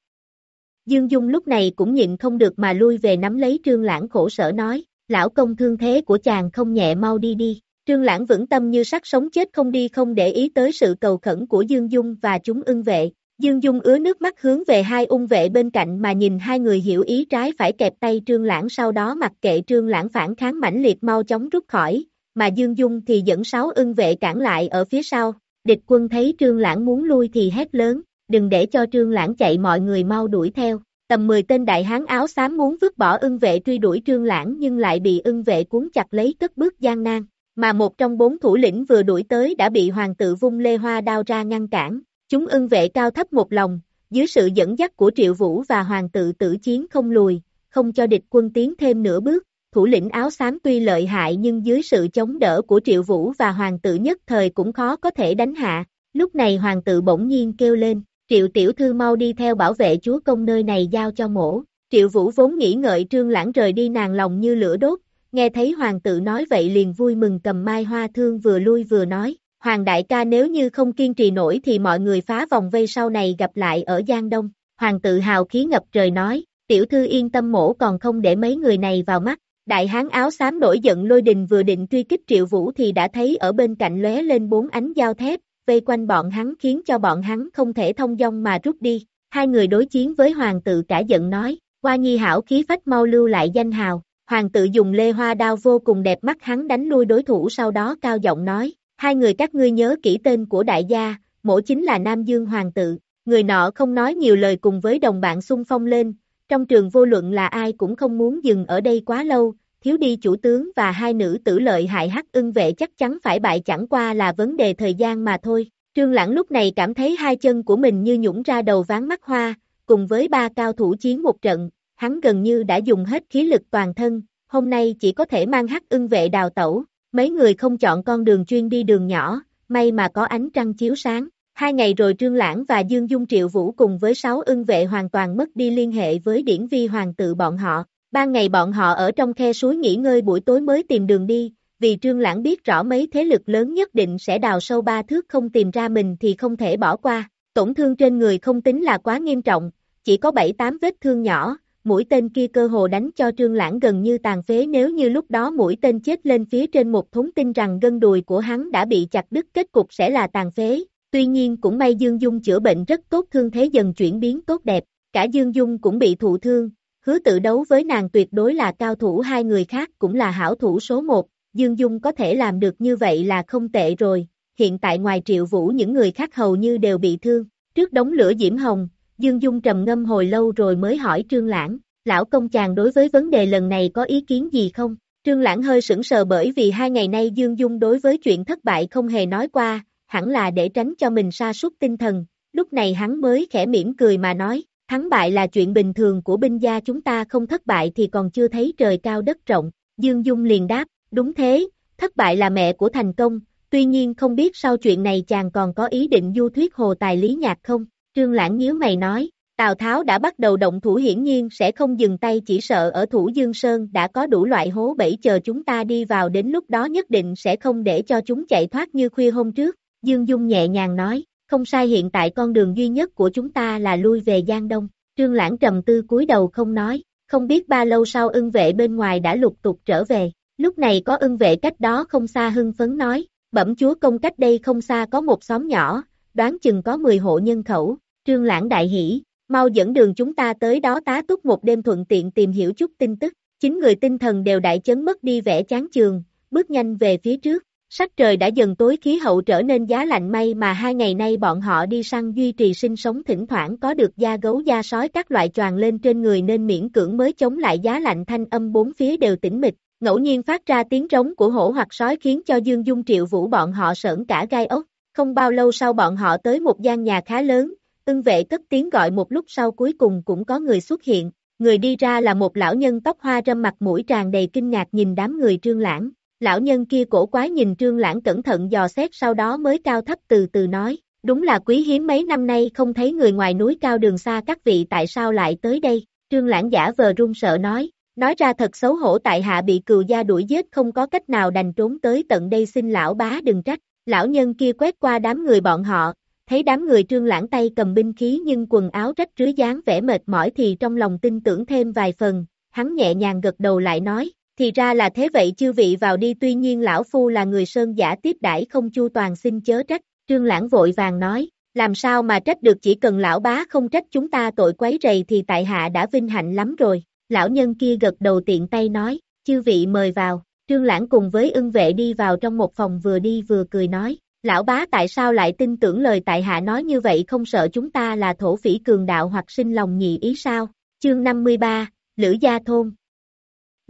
Dương Dung lúc này cũng nhịn không được mà lui về nắm lấy trương lãng khổ sở nói, lão công thương thế của chàng không nhẹ mau đi đi. Trương Lãng vững tâm như sắc sống chết không đi không để ý tới sự cầu khẩn của Dương Dung và chúng ưng vệ. Dương Dung ứa nước mắt hướng về hai ung vệ bên cạnh mà nhìn hai người hiểu ý trái phải kẹp tay Trương Lãng sau đó mặc kệ Trương Lãng phản kháng mãnh liệt mau chóng rút khỏi, mà Dương Dung thì dẫn sáu ưng vệ cản lại ở phía sau. Địch quân thấy Trương Lãng muốn lui thì hét lớn, đừng để cho Trương Lãng chạy mọi người mau đuổi theo. Tầm 10 tên đại hán áo xám muốn vứt bỏ ưng vệ truy đuổi Trương Lãng nhưng lại bị ưng vệ cuốn chặt lấy cất bước gian nan, mà một trong bốn thủ lĩnh vừa đuổi tới đã bị hoàng tự vung lê hoa đao ra ngăn cản. Chúng ưng vệ cao thấp một lòng, dưới sự dẫn dắt của Triệu Vũ và hoàng tự tử chiến không lùi, không cho địch quân tiến thêm nửa bước. Thủ lĩnh áo xám tuy lợi hại nhưng dưới sự chống đỡ của Triệu Vũ và hoàng tử nhất thời cũng khó có thể đánh hạ. Lúc này hoàng tử bỗng nhiên kêu lên, Triệu tiểu thư mau đi theo bảo vệ chúa công nơi này giao cho mổ. Triệu Vũ vốn nghĩ ngợi trương lãng rời đi nàng lòng như lửa đốt, nghe thấy hoàng tử nói vậy liền vui mừng cầm mai hoa thương vừa lui vừa nói, hoàng đại ca nếu như không kiên trì nổi thì mọi người phá vòng vây sau này gặp lại ở Giang Đông, hoàng tự hào khí ngập trời nói, tiểu thư yên tâm mổ còn không để mấy người này vào mắt, đại hán áo xám nổi giận lôi đình vừa định truy kích triệu vũ thì đã thấy ở bên cạnh lóe lên bốn ánh dao thép, vây quanh bọn hắn khiến cho bọn hắn không thể thông dong mà rút đi, hai người đối chiến với hoàng tự cả giận nói, qua nhi hảo khí phách mau lưu lại danh hào, Hoàng tự dùng lê hoa đao vô cùng đẹp mắt hắn đánh lui đối thủ sau đó cao giọng nói, hai người các ngươi nhớ kỹ tên của đại gia, mổ chính là Nam Dương Hoàng tự, người nọ không nói nhiều lời cùng với đồng bạn xung phong lên, trong trường vô luận là ai cũng không muốn dừng ở đây quá lâu, thiếu đi chủ tướng và hai nữ tử lợi hại hắc ưng vệ chắc chắn phải bại chẳng qua là vấn đề thời gian mà thôi. Trương Lãng lúc này cảm thấy hai chân của mình như nhũng ra đầu ván mắt hoa, cùng với ba cao thủ chiến một trận, hắn gần như đã dùng hết khí lực toàn thân, hôm nay chỉ có thể mang hắc ưng vệ đào tẩu, mấy người không chọn con đường chuyên đi đường nhỏ, may mà có ánh trăng chiếu sáng. Hai ngày rồi Trương Lãng và Dương Dung Triệu Vũ cùng với sáu ưng vệ hoàn toàn mất đi liên hệ với điển vi hoàng tự bọn họ. Ban ngày bọn họ ở trong khe suối nghỉ ngơi buổi tối mới tìm đường đi, vì Trương Lãng biết rõ mấy thế lực lớn nhất định sẽ đào sâu ba thước không tìm ra mình thì không thể bỏ qua. Tổn thương trên người không tính là quá nghiêm trọng, chỉ có 7-8 vết thương nhỏ, mũi tên kia cơ hồ đánh cho trương lãng gần như tàn phế nếu như lúc đó mũi tên chết lên phía trên một thúng tin rằng gân đùi của hắn đã bị chặt đứt kết cục sẽ là tàn phế. Tuy nhiên cũng may Dương Dung chữa bệnh rất tốt thương thế dần chuyển biến tốt đẹp, cả Dương Dung cũng bị thụ thương, hứa tự đấu với nàng tuyệt đối là cao thủ hai người khác cũng là hảo thủ số một, Dương Dung có thể làm được như vậy là không tệ rồi, hiện tại ngoài triệu vũ những người khác hầu như đều bị thương, trước đống lửa diễm hồng, Dương Dung trầm ngâm hồi lâu rồi mới hỏi Trương Lãng, lão công chàng đối với vấn đề lần này có ý kiến gì không? Trương Lãng hơi sững sờ bởi vì hai ngày nay Dương Dung đối với chuyện thất bại không hề nói qua, hẳn là để tránh cho mình sa sút tinh thần, lúc này hắn mới khẽ mỉm cười mà nói, thắng bại là chuyện bình thường của binh gia chúng ta không thất bại thì còn chưa thấy trời cao đất rộng, Dương Dung liền đáp, đúng thế, thất bại là mẹ của thành công, tuy nhiên không biết sau chuyện này chàng còn có ý định du thuyết hồ tài lý nhạc không? Trương Lãng nhíu mày nói, Tào Tháo đã bắt đầu động thủ hiển nhiên sẽ không dừng tay chỉ sợ ở thủ Dương Sơn đã có đủ loại hố bẫy chờ chúng ta đi vào đến lúc đó nhất định sẽ không để cho chúng chạy thoát như khuya hôm trước. Dương Dung nhẹ nhàng nói, không sai hiện tại con đường duy nhất của chúng ta là lui về Giang Đông. Trương Lãng trầm tư cúi đầu không nói, không biết ba lâu sau ưng vệ bên ngoài đã lục tục trở về. Lúc này có ưng vệ cách đó không xa hưng phấn nói, bẩm chúa công cách đây không xa có một xóm nhỏ, đoán chừng có 10 hộ nhân khẩu, trương lãng đại hỷ, mau dẫn đường chúng ta tới đó tá túc một đêm thuận tiện tìm hiểu chút tin tức, chính người tinh thần đều đại chấn mất đi vẻ chán trường, bước nhanh về phía trước, sắc trời đã dần tối khí hậu trở nên giá lạnh may mà hai ngày nay bọn họ đi săn duy trì sinh sống thỉnh thoảng có được da gấu da sói các loại choàng lên trên người nên miễn cưỡng mới chống lại giá lạnh thanh âm bốn phía đều tĩnh mịch, ngẫu nhiên phát ra tiếng trống của hổ hoặc sói khiến cho Dương Dung Triệu Vũ bọn họ sởn cả gai ốc. Không bao lâu sau bọn họ tới một gian nhà khá lớn, ưng vệ cất tiếng gọi một lúc sau cuối cùng cũng có người xuất hiện, người đi ra là một lão nhân tóc hoa râm mặt mũi tràn đầy kinh ngạc nhìn đám người trương lãng. Lão nhân kia cổ quái nhìn trương lãng cẩn thận dò xét sau đó mới cao thấp từ từ nói, đúng là quý hiếm mấy năm nay không thấy người ngoài núi cao đường xa các vị tại sao lại tới đây, trương lãng giả vờ run sợ nói, nói ra thật xấu hổ tại hạ bị cừu gia đuổi giết không có cách nào đành trốn tới tận đây xin lão bá đừng trách, lão nhân kia quét qua đám người bọn họ, thấy đám người trương lãng tay cầm binh khí nhưng quần áo rách rưới dáng vẻ mệt mỏi thì trong lòng tin tưởng thêm vài phần, hắn nhẹ nhàng gật đầu lại nói, thì ra là thế vậy chư vị vào đi tuy nhiên lão phu là người sơn giả tiếp đãi không chu toàn xin chớ trách, trương lãng vội vàng nói, làm sao mà trách được chỉ cần lão bá không trách chúng ta tội quấy rầy thì tại hạ đã vinh hạnh lắm rồi, lão nhân kia gật đầu tiện tay nói, chư vị mời vào, trương lãng cùng với ưng vệ đi vào trong một phòng vừa đi vừa cười nói, lão bá tại sao lại tin tưởng lời tại hạ nói như vậy không sợ chúng ta là thổ phỉ cường đạo hoặc sinh lòng nhị ý sao, chương 53, Lữ Gia Thôn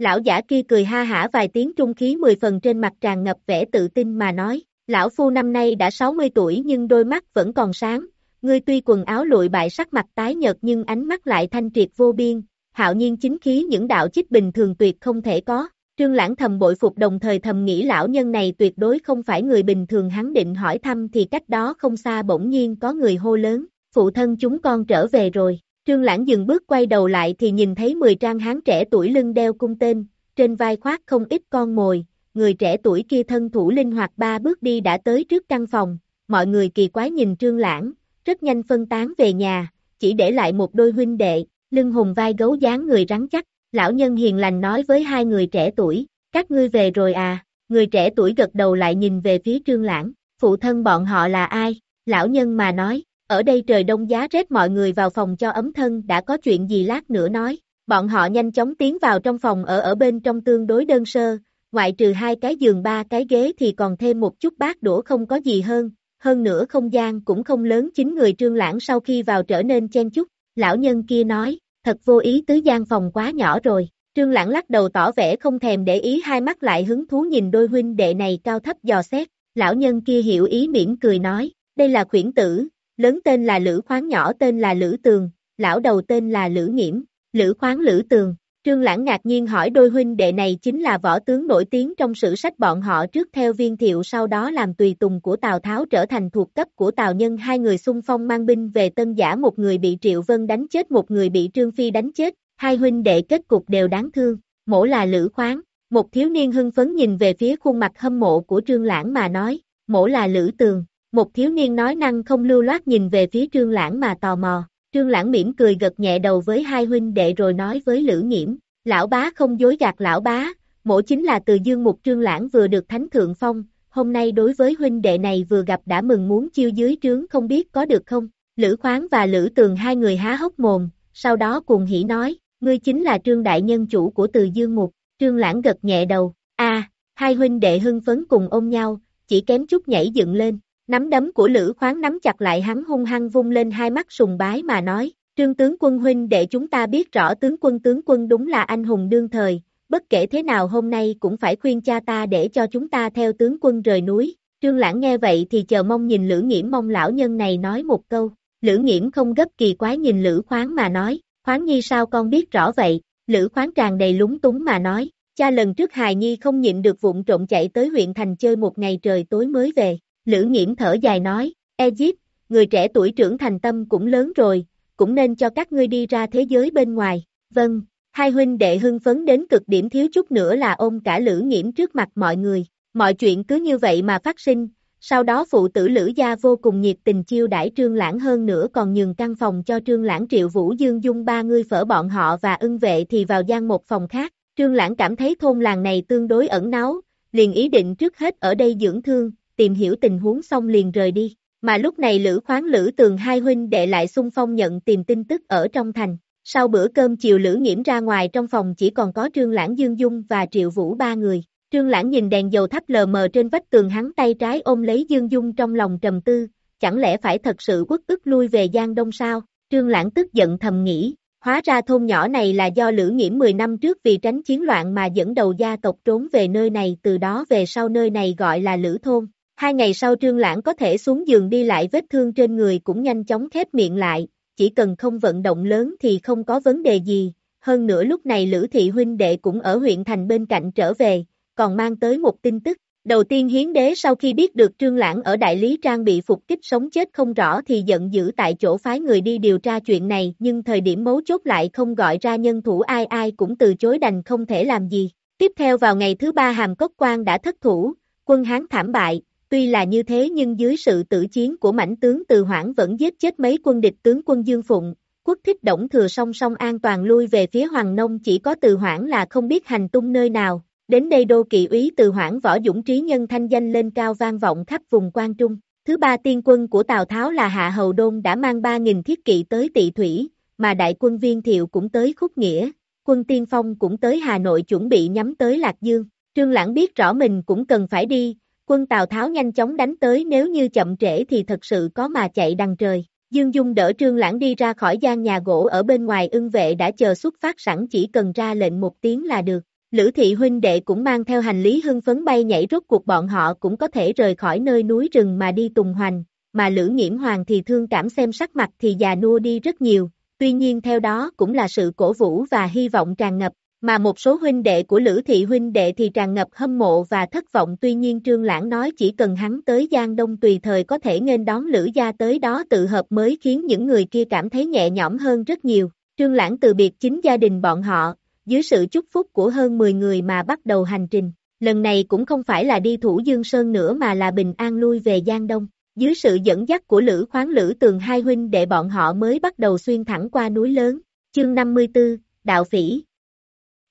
Lão giả kia cười ha hả vài tiếng trung khí mười phần trên mặt tràn ngập vẻ tự tin mà nói, lão phu năm nay đã 60 tuổi nhưng đôi mắt vẫn còn sáng, ngươi tuy quần áo lụi bại sắc mặt tái nhợt nhưng ánh mắt lại thanh triệt vô biên, hạo nhiên chính khí những đạo chích bình thường tuyệt không thể có. Trương Lãng thầm bội phục đồng thời thầm nghĩ lão nhân này tuyệt đối không phải người bình thường hắn định hỏi thăm thì cách đó không xa bỗng nhiên có người hô lớn, phụ thân chúng con trở về rồi. Trương Lãng dừng bước quay đầu lại thì nhìn thấy 10 trang hán trẻ tuổi lưng đeo cung tên, trên vai khoác không ít con mồi, người trẻ tuổi kia thân thủ linh hoạt ba bước đi đã tới trước căn phòng, mọi người kỳ quái nhìn Trương Lãng, rất nhanh phân tán về nhà, chỉ để lại một đôi huynh đệ, lưng hùng vai gấu dáng người rắn chắc, lão nhân hiền lành nói với hai người trẻ tuổi, các ngươi về rồi à, người trẻ tuổi gật đầu lại nhìn về phía Trương Lãng, phụ thân bọn họ là ai, lão nhân mà nói, ở đây trời đông giá rét mọi người vào phòng cho ấm thân đã có chuyện gì lát nữa nói. Bọn họ nhanh chóng tiến vào trong phòng ở ở bên trong tương đối đơn sơ, ngoại trừ hai cái giường ba cái ghế thì còn thêm một chút bát đũa không có gì hơn, hơn nữa không gian cũng không lớn chính người trương lãng sau khi vào trở nên chen chút, lão nhân kia nói, thật vô ý tứ gian phòng quá nhỏ rồi, trương lãng lắc đầu tỏ vẻ không thèm để ý hai mắt lại hứng thú nhìn đôi huynh đệ này cao thấp dò xét, lão nhân kia hiểu ý mỉm cười nói, đây là khuyển tử, lớn tên là Lữ Khoáng nhỏ tên là Lữ Tường, lão đầu tên là Lữ Nghiễm, Lữ Khoáng Lữ Tường. Trương Lãng ngạc nhiên hỏi đôi huynh đệ này chính là võ tướng nổi tiếng trong sử sách bọn họ trước theo viên thiệu sau đó làm tùy tùng của Tào Tháo trở thành thuộc cấp của Tào Nhân. Hai người xung phong mang binh về Tân Giả một người bị Triệu Vân đánh chết một người bị Trương Phi đánh chết, hai huynh đệ kết cục đều đáng thương, mổ là Lữ Khoáng, một thiếu niên hưng phấn nhìn về phía khuôn mặt hâm mộ của Trương Lãng mà nói, mổ là Lữ Tường, một thiếu niên nói năng không lưu loát nhìn về phía Trương Lãng mà tò mò. Trương Lãng mỉm cười gật nhẹ đầu với hai huynh đệ rồi nói với Lữ Nghiễm, lão bá không dối gạt lão bá, mổ chính là từ dương mục Trương Lãng vừa được thánh thượng phong, hôm nay đối với huynh đệ này vừa gặp đã mừng muốn chiêu dưới trướng không biết có được không, Lữ Khoáng và Lữ Tường hai người há hốc mồm, sau đó cùng hỉ nói, ngươi chính là Trương Đại Nhân chủ của từ dương mục, Trương Lãng gật nhẹ đầu, a hai huynh đệ hưng phấn cùng ôm nhau, chỉ kém chút nhảy dựng lên, Nắm đấm của Lữ khoáng nắm chặt lại hắn hung hăng vung lên hai mắt sùng bái mà nói, trương tướng quân huynh để chúng ta biết rõ tướng quân tướng quân đúng là anh hùng đương thời, bất kể thế nào hôm nay cũng phải khuyên cha ta để cho chúng ta theo tướng quân rời núi. Trương Lãng nghe vậy thì chờ mong nhìn Lữ Nghiễm mong lão nhân này nói một câu, Lữ Nghiễm không gấp kỳ quái nhìn Lữ khoáng mà nói, khoáng nhi sao con biết rõ vậy, Lữ khoáng tràn đầy lúng túng mà nói, cha lần trước hài nhi không nhịn được vụng trộm chạy tới huyện thành chơi một ngày trời tối mới về, Lữ nghiễm thở dài nói, Egypt, người trẻ tuổi trưởng thành tâm cũng lớn rồi, cũng nên cho các ngươi đi ra thế giới bên ngoài. Vâng, hai huynh đệ hưng phấn đến cực điểm thiếu chút nữa là ôm cả Lữ nghiễm trước mặt mọi người. Mọi chuyện cứ như vậy mà phát sinh, sau đó phụ tử Lữ Gia vô cùng nhiệt tình chiêu đãi Trương Lãng hơn nữa còn nhường căn phòng cho Trương Lãng Triệu Vũ Dương Dung ba người phở bọn họ và ưng vệ thì vào gian một phòng khác. Trương Lãng cảm thấy thôn làng này tương đối ẩn náu, liền ý định trước hết ở đây dưỡng thương, tìm hiểu tình huống xong liền rời đi. Mà lúc này Lữ khoáng Lữ tường hai huynh đệ lại xung phong nhận tìm tin tức ở trong thành. Sau bữa cơm chiều Lữ nghiễm ra ngoài trong phòng chỉ còn có Trương Lãng Dương Dung và Triệu Vũ ba người. Trương Lãng nhìn đèn dầu thắp lờ mờ trên vách tường hắn tay trái ôm lấy Dương Dung trong lòng trầm tư, chẳng lẽ phải thật sự quốc ức lui về Giang Đông sao? Trương Lãng tức giận thầm nghĩ, hóa ra thôn nhỏ này là do Lữ Nghiễm 10 năm trước vì tránh chiến loạn mà dẫn đầu gia tộc trốn về nơi này từ đó về sau nơi này gọi là Lữ Thôn. Hai ngày sau trương lãng có thể xuống giường đi lại vết thương trên người cũng nhanh chóng khép miệng lại, chỉ cần không vận động lớn thì không có vấn đề gì. Hơn nữa lúc này Lữ Thị huynh đệ cũng ở huyện thành bên cạnh trở về, còn mang tới một tin tức, Đầu tiên hiến đế sau khi biết được trương lãng ở đại lý trang bị phục kích sống chết không rõ thì giận dữ tại chỗ phái người đi điều tra chuyện này nhưng thời điểm mấu chốt lại không gọi ra nhân thủ ai ai cũng từ chối đành không thể làm gì. Tiếp theo vào ngày thứ ba hàm cốc quan đã thất thủ, quân Hán thảm bại, tuy là như thế nhưng dưới sự tử chiến của mảnh tướng từ hoảng vẫn giết chết mấy quân địch tướng quân Dương Phụng, quốc thích động thừa song song an toàn lui về phía Hoàng Nông chỉ có từ hoảng là không biết hành tung nơi nào, Đến đây đô kỵ úy từ hoảng võ dũng trí nhân thanh danh lên cao vang vọng khắp vùng quan trung. Thứ ba tiên quân của Tào Tháo là Hạ Hầu Đôn đã mang 3.000 thiết kỵ tới tị thủy, mà đại quân viên thiệu cũng tới khúc nghĩa, quân tiên phong cũng tới Hà Nội chuẩn bị nhắm tới Lạc Dương. Trương Lãng biết rõ mình cũng cần phải đi, quân Tào Tháo nhanh chóng đánh tới nếu như chậm trễ thì thật sự có mà chạy đằng trời. Dương Dung đỡ Trương Lãng đi ra khỏi gian nhà gỗ ở bên ngoài ưng vệ đã chờ xuất phát sẵn chỉ cần ra lệnh một tiếng là được. Lữ thị huynh đệ cũng mang theo hành lý hưng phấn bay nhảy rốt cuộc bọn họ cũng có thể rời khỏi nơi núi rừng mà đi tùng hoành, mà Lữ Nghiễm Hoàng thì thương cảm xem sắc mặt thì già nua đi rất nhiều, tuy nhiên theo đó cũng là sự cổ vũ và hy vọng tràn ngập, mà một số huynh đệ của Lữ thị huynh đệ thì tràn ngập hâm mộ và thất vọng tuy nhiên Trương Lãng nói chỉ cần hắn tới Giang Đông tùy thời có thể nghênh đón Lữ gia tới đó tự hợp mới khiến những người kia cảm thấy nhẹ nhõm hơn rất nhiều. Trương Lãng từ biệt chính gia đình bọn họ, dưới sự chúc phúc của hơn 10 người mà bắt đầu hành trình. Lần này cũng không phải là đi thủ Dương Sơn nữa mà là bình an lui về Giang Đông. Dưới sự dẫn dắt của Lữ khoáng Lữ tường hai huynh đệ bọn họ mới bắt đầu xuyên thẳng qua núi lớn. Chương 54, Đạo Phỉ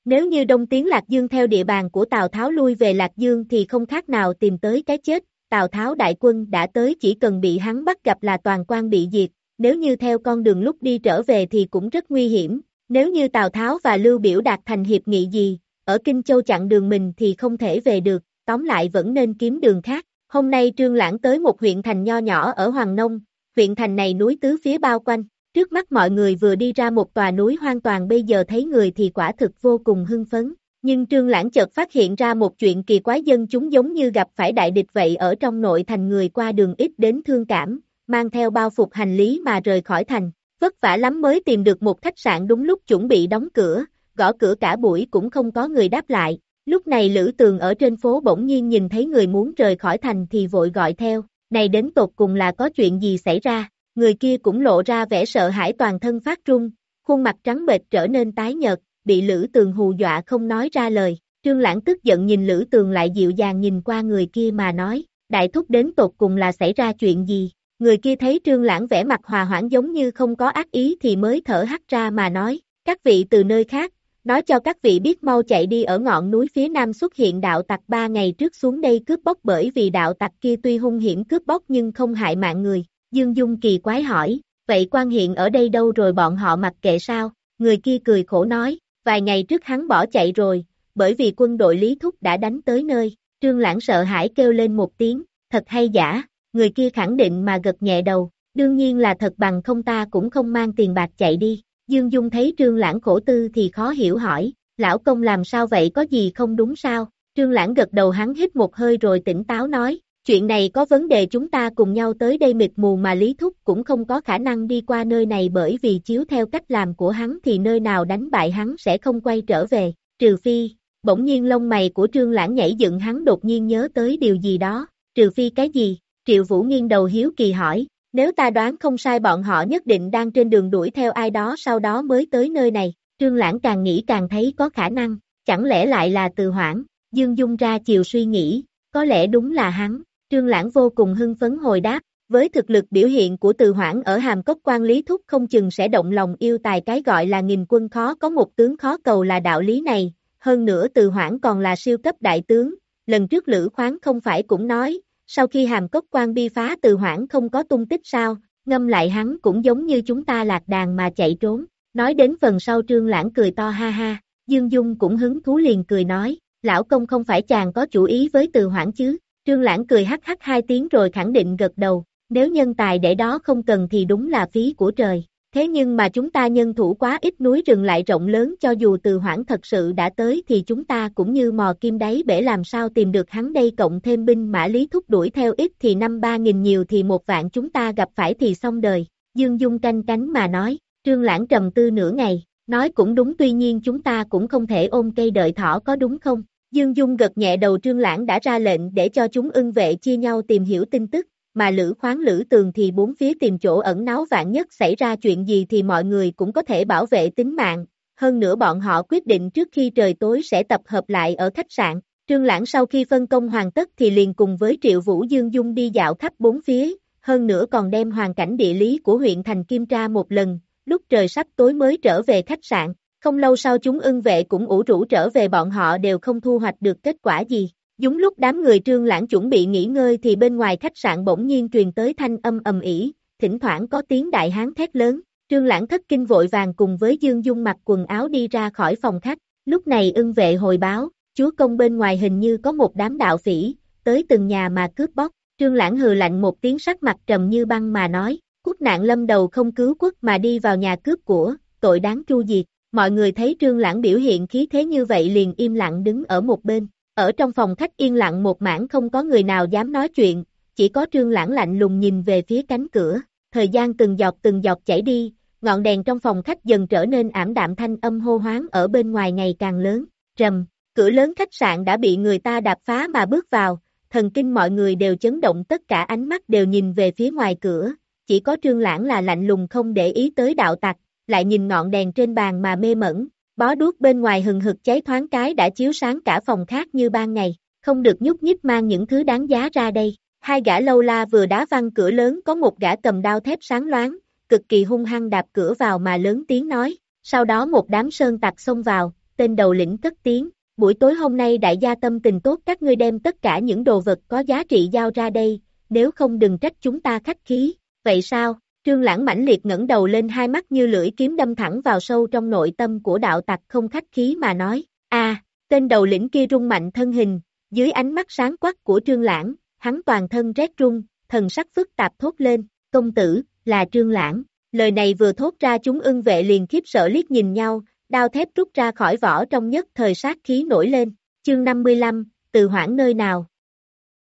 nếu như Đông Tiến Lạc Dương theo địa bàn của Tào Tháo lui về Lạc Dương thì không khác nào tìm tới cái chết. Tào Tháo đại quân đã tới chỉ cần bị hắn bắt gặp là toàn quan bị diệt, nếu như theo con đường lúc đi trở về thì cũng rất nguy hiểm, nếu như Tào Tháo và Lưu Biểu đạt thành hiệp nghị gì, ở Kinh Châu chặn đường mình thì không thể về được, tóm lại vẫn nên kiếm đường khác. Hôm nay Trương Lãng tới một huyện thành nho nhỏ ở Hoàng Nông, huyện thành này núi tứ phía bao quanh, trước mắt mọi người vừa đi ra một tòa núi hoang toàn bây giờ thấy người thì quả thực vô cùng hưng phấn. Nhưng Trương Lãng chợt phát hiện ra một chuyện kỳ quái dân chúng giống như gặp phải đại địch vậy ở trong nội thành người qua đường ít đến thương cảm, mang theo bao phục hành lý mà rời khỏi thành. Vất vả lắm mới tìm được một khách sạn đúng lúc chuẩn bị đóng cửa, gõ cửa cả buổi cũng không có người đáp lại. Lúc này Lữ Tường ở trên phố bỗng nhiên nhìn thấy người muốn rời khỏi thành thì vội gọi theo, này đến tột cùng là có chuyện gì xảy ra, người kia cũng lộ ra vẻ sợ hãi toàn thân phát run, khuôn mặt trắng bệch trở nên tái nhợt, bị Lữ Tường hù dọa không nói ra lời. Trương Lãng tức giận nhìn Lữ Tường lại dịu dàng nhìn qua người kia mà nói, đại thúc đến tột cùng là xảy ra chuyện gì, Người kia thấy trương lãng vẻ mặt hòa hoãn giống như không có ác ý thì mới thở hắt ra mà nói, các vị từ nơi khác, nói cho các vị biết mau chạy đi ở ngọn núi phía nam xuất hiện đạo tặc ba ngày trước xuống đây cướp bóc bởi vì đạo tặc kia tuy hung hiểm cướp bóc nhưng không hại mạng người. Dương Dung kỳ quái hỏi, vậy quan hiện ở đây đâu rồi bọn họ mặc kệ sao? Người kia cười khổ nói, vài ngày trước hắn bỏ chạy rồi, bởi vì quân đội Lý Thúc đã đánh tới nơi. Trương Lãng sợ hãi kêu lên một tiếng, thật hay giả, người kia khẳng định mà gật nhẹ đầu, đương nhiên là thật bằng không ta cũng không mang tiền bạc chạy đi. Dương Dung thấy Trương Lãng khổ tư thì khó hiểu hỏi, lão công làm sao vậy có gì không đúng sao? Trương Lãng gật đầu hắn hít một hơi rồi tỉnh táo nói, chuyện này có vấn đề chúng ta cùng nhau tới đây mịt mù mà Lý Thúc cũng không có khả năng đi qua nơi này bởi vì chiếu theo cách làm của hắn thì nơi nào đánh bại hắn sẽ không quay trở về, trừ phi, bỗng nhiên lông mày của Trương Lãng nhảy dựng hắn đột nhiên nhớ tới điều gì đó, trừ phi cái gì, Triệu Vũ nghiêng đầu hiếu kỳ hỏi, nếu ta đoán không sai bọn họ nhất định đang trên đường đuổi theo ai đó sau đó mới tới nơi này, Trương Lãng càng nghĩ càng thấy có khả năng, chẳng lẽ lại là từ hoảng, Dương Dung ra chiều suy nghĩ, có lẽ đúng là hắn, Trương Lãng vô cùng hưng phấn hồi đáp, với thực lực biểu hiện của từ hoảng ở hàm cốc quan lý thúc không chừng sẽ động lòng yêu tài cái gọi là nghìn quân khó có một tướng khó cầu là đạo lý này, hơn nữa từ hoảng còn là siêu cấp đại tướng, lần trước Lữ Khoáng không phải cũng nói, sau khi hàm cốc quan bi phá từ hoảng không có tung tích sao, ngâm lại hắn cũng giống như chúng ta lạc đàn mà chạy trốn, nói đến phần sau trương lãng cười to ha ha, Dương Dung cũng hứng thú liền cười nói, lão công không phải chàng có chủ ý với từ hoảng chứ, trương lãng cười hắc hắc hai tiếng rồi khẳng định gật đầu, nếu nhân tài để đó không cần thì đúng là phí của trời. Thế nhưng mà chúng ta nhân thủ quá ít núi rừng lại rộng lớn cho dù từ hoảng thật sự đã tới thì chúng ta cũng như mò kim đáy bể làm sao tìm được hắn đây cộng thêm binh mã lý thúc đuổi theo ít thì năm ba nghìn nhiều thì một vạn chúng ta gặp phải thì xong đời. Dương Dung canh cánh mà nói, trương lãng trầm tư nửa ngày, nói cũng đúng tuy nhiên chúng ta cũng không thể ôm cây đợi thỏ có đúng không? Dương Dung gật nhẹ đầu trương lãng đã ra lệnh để cho chúng ưng vệ chia nhau tìm hiểu tin tức, mà lữ khoáng lữ tường thì bốn phía tìm chỗ ẩn náu vạn nhất xảy ra chuyện gì thì mọi người cũng có thể bảo vệ tính mạng. Hơn nữa bọn họ quyết định trước khi trời tối sẽ tập hợp lại ở khách sạn. Trương Lãng sau khi phân công hoàn tất thì liền cùng với Triệu Vũ Dương Dung đi dạo khắp bốn phía, hơn nữa còn đem hoàn cảnh địa lý của huyện thành Kim Tra một lần, lúc trời sắp tối mới trở về khách sạn. Không lâu sau chúng ưng vệ cũng ủ rũ trở về bọn họ đều không thu hoạch được kết quả gì. Đúng lúc đám người trương lãng chuẩn bị nghỉ ngơi thì bên ngoài khách sạn bỗng nhiên truyền tới thanh âm ầm ỉ, thỉnh thoảng có tiếng đại hán thét lớn. Trương lãng thất kinh vội vàng cùng với Dương Dung mặc quần áo đi ra khỏi phòng khách. Lúc này ưng vệ hồi báo, chúa công bên ngoài hình như có một đám đạo phỉ, tới từng nhà mà cướp bóc. Trương lãng hừ lạnh một tiếng sắc mặt trầm như băng mà nói, quốc nạn lâm đầu không cứu quốc mà đi vào nhà cướp của, tội đáng tru diệt. Mọi người thấy trương lãng biểu hiện khí thế như vậy liền im lặng đứng ở một bên. Ở trong phòng khách yên lặng một mảng không có người nào dám nói chuyện, chỉ có trương lãng lạnh lùng nhìn về phía cánh cửa. Thời gian từng giọt từng giọt chảy đi, ngọn đèn trong phòng khách dần trở nên ảm đạm thanh âm hô hoáng ở bên ngoài ngày càng lớn. Trầm, cửa lớn khách sạn đã bị người ta đạp phá mà bước vào, thần kinh mọi người đều chấn động tất cả ánh mắt đều nhìn về phía ngoài cửa, chỉ có trương lãng là lạnh lùng không để ý tới đạo tặc, lại nhìn ngọn đèn trên bàn mà mê mẩn, bó đuốc bên ngoài hừng hực cháy thoáng cái đã chiếu sáng cả phòng khác như ban ngày, không được nhúc nhích mang những thứ đáng giá ra đây. Hai gã lâu la vừa đá văng cửa lớn có một gã cầm đao thép sáng loáng, cực kỳ hung hăng đạp cửa vào mà lớn tiếng nói, sau đó một đám sơn tặc xông vào, tên đầu lĩnh cất tiếng, buổi tối hôm nay đại gia tâm tình tốt các ngươi đem tất cả những đồ vật có giá trị giao ra đây, nếu không đừng trách chúng ta khách khí, vậy sao, Trương Lãng mãnh liệt ngẩng đầu lên hai mắt như lưỡi kiếm đâm thẳng vào sâu trong nội tâm của đạo tặc không khách khí mà nói, a tên đầu lĩnh kia rung mạnh thân hình, dưới ánh mắt sáng quắc của Trương Lãng, hắn toàn thân rét run, thần sắc phức tạp thốt lên, công tử, là Trương Lãng, lời này vừa thốt ra chúng ưng vệ liền khiếp sợ liếc nhìn nhau, đao thép rút ra khỏi vỏ trong nhất thời sát khí nổi lên, chương 55, từ hoãn nơi nào.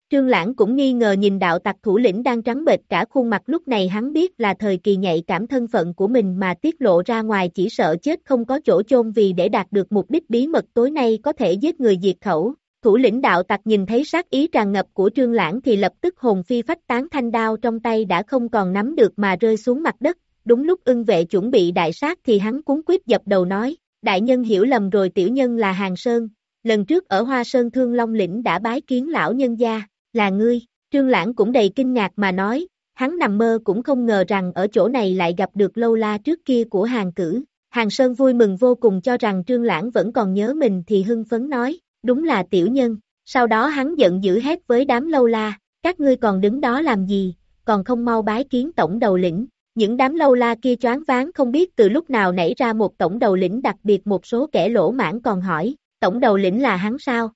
Trương Lãng cũng nghi ngờ nhìn đạo tặc thủ lĩnh đang trắng bệch cả khuôn mặt lúc này hắn biết là thời kỳ nhạy cảm thân phận của mình mà tiết lộ ra ngoài chỉ sợ chết không có chỗ chôn vì để đạt được mục đích bí mật tối nay có thể giết người diệt khẩu. Thủ lĩnh đạo tặc nhìn thấy sát ý tràn ngập của Trương Lãng thì lập tức hồn phi phách tán thanh đao trong tay đã không còn nắm được mà rơi xuống mặt đất. Đúng lúc ưng vệ chuẩn bị đại sát thì hắn cuốn quyết dập đầu nói, đại nhân hiểu lầm rồi tiểu nhân là Hàng Sơn, lần trước ở Hoa Sơn Thương Long Lĩnh đã bái kiến lão nhân gia, là ngươi, Trương Lãng cũng đầy kinh ngạc mà nói, hắn nằm mơ cũng không ngờ rằng ở chỗ này lại gặp được lâu la trước kia của hàng cử. Hàng Sơn vui mừng vô cùng cho rằng Trương Lãng vẫn còn nhớ mình thì hưng phấn nói, đúng là tiểu nhân, sau đó hắn giận dữ hét với đám lâu la, các ngươi còn đứng đó làm gì, còn không mau bái kiến tổng đầu lĩnh. Những đám lâu la kia choáng váng không biết từ lúc nào nảy ra một tổng đầu lĩnh đặc biệt một số kẻ lỗ mãn còn hỏi, tổng đầu lĩnh là hắn sao?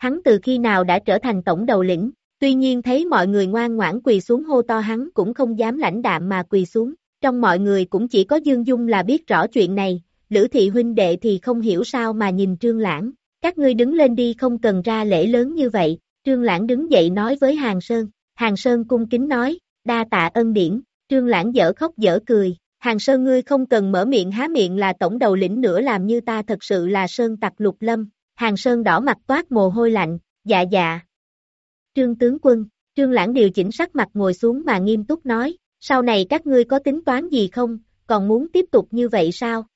Hắn từ khi nào đã trở thành tổng đầu lĩnh, tuy nhiên thấy mọi người ngoan ngoãn quỳ xuống hô to hắn cũng không dám lãnh đạm mà quỳ xuống, trong mọi người cũng chỉ có Dương Dung là biết rõ chuyện này, Lữ Thị huynh đệ thì không hiểu sao mà nhìn Trương Lãng, các ngươi đứng lên đi không cần ra lễ lớn như vậy, Trương Lãng đứng dậy nói với Hàng Sơn, Hàng Sơn cung kính nói, đa tạ ân điển, Trương Lãng dở khóc dở cười, Hàng Sơn ngươi không cần mở miệng há miệng là tổng đầu lĩnh nữa làm như ta thật sự là Sơn tặc lục lâm, Hàng Sơn đỏ mặt toát mồ hôi lạnh, dạ dạ. Trương tướng quân, Trương Lãng điều chỉnh sắc mặt ngồi xuống mà nghiêm túc nói, sau này các ngươi có tính toán gì không, còn muốn tiếp tục như vậy sao?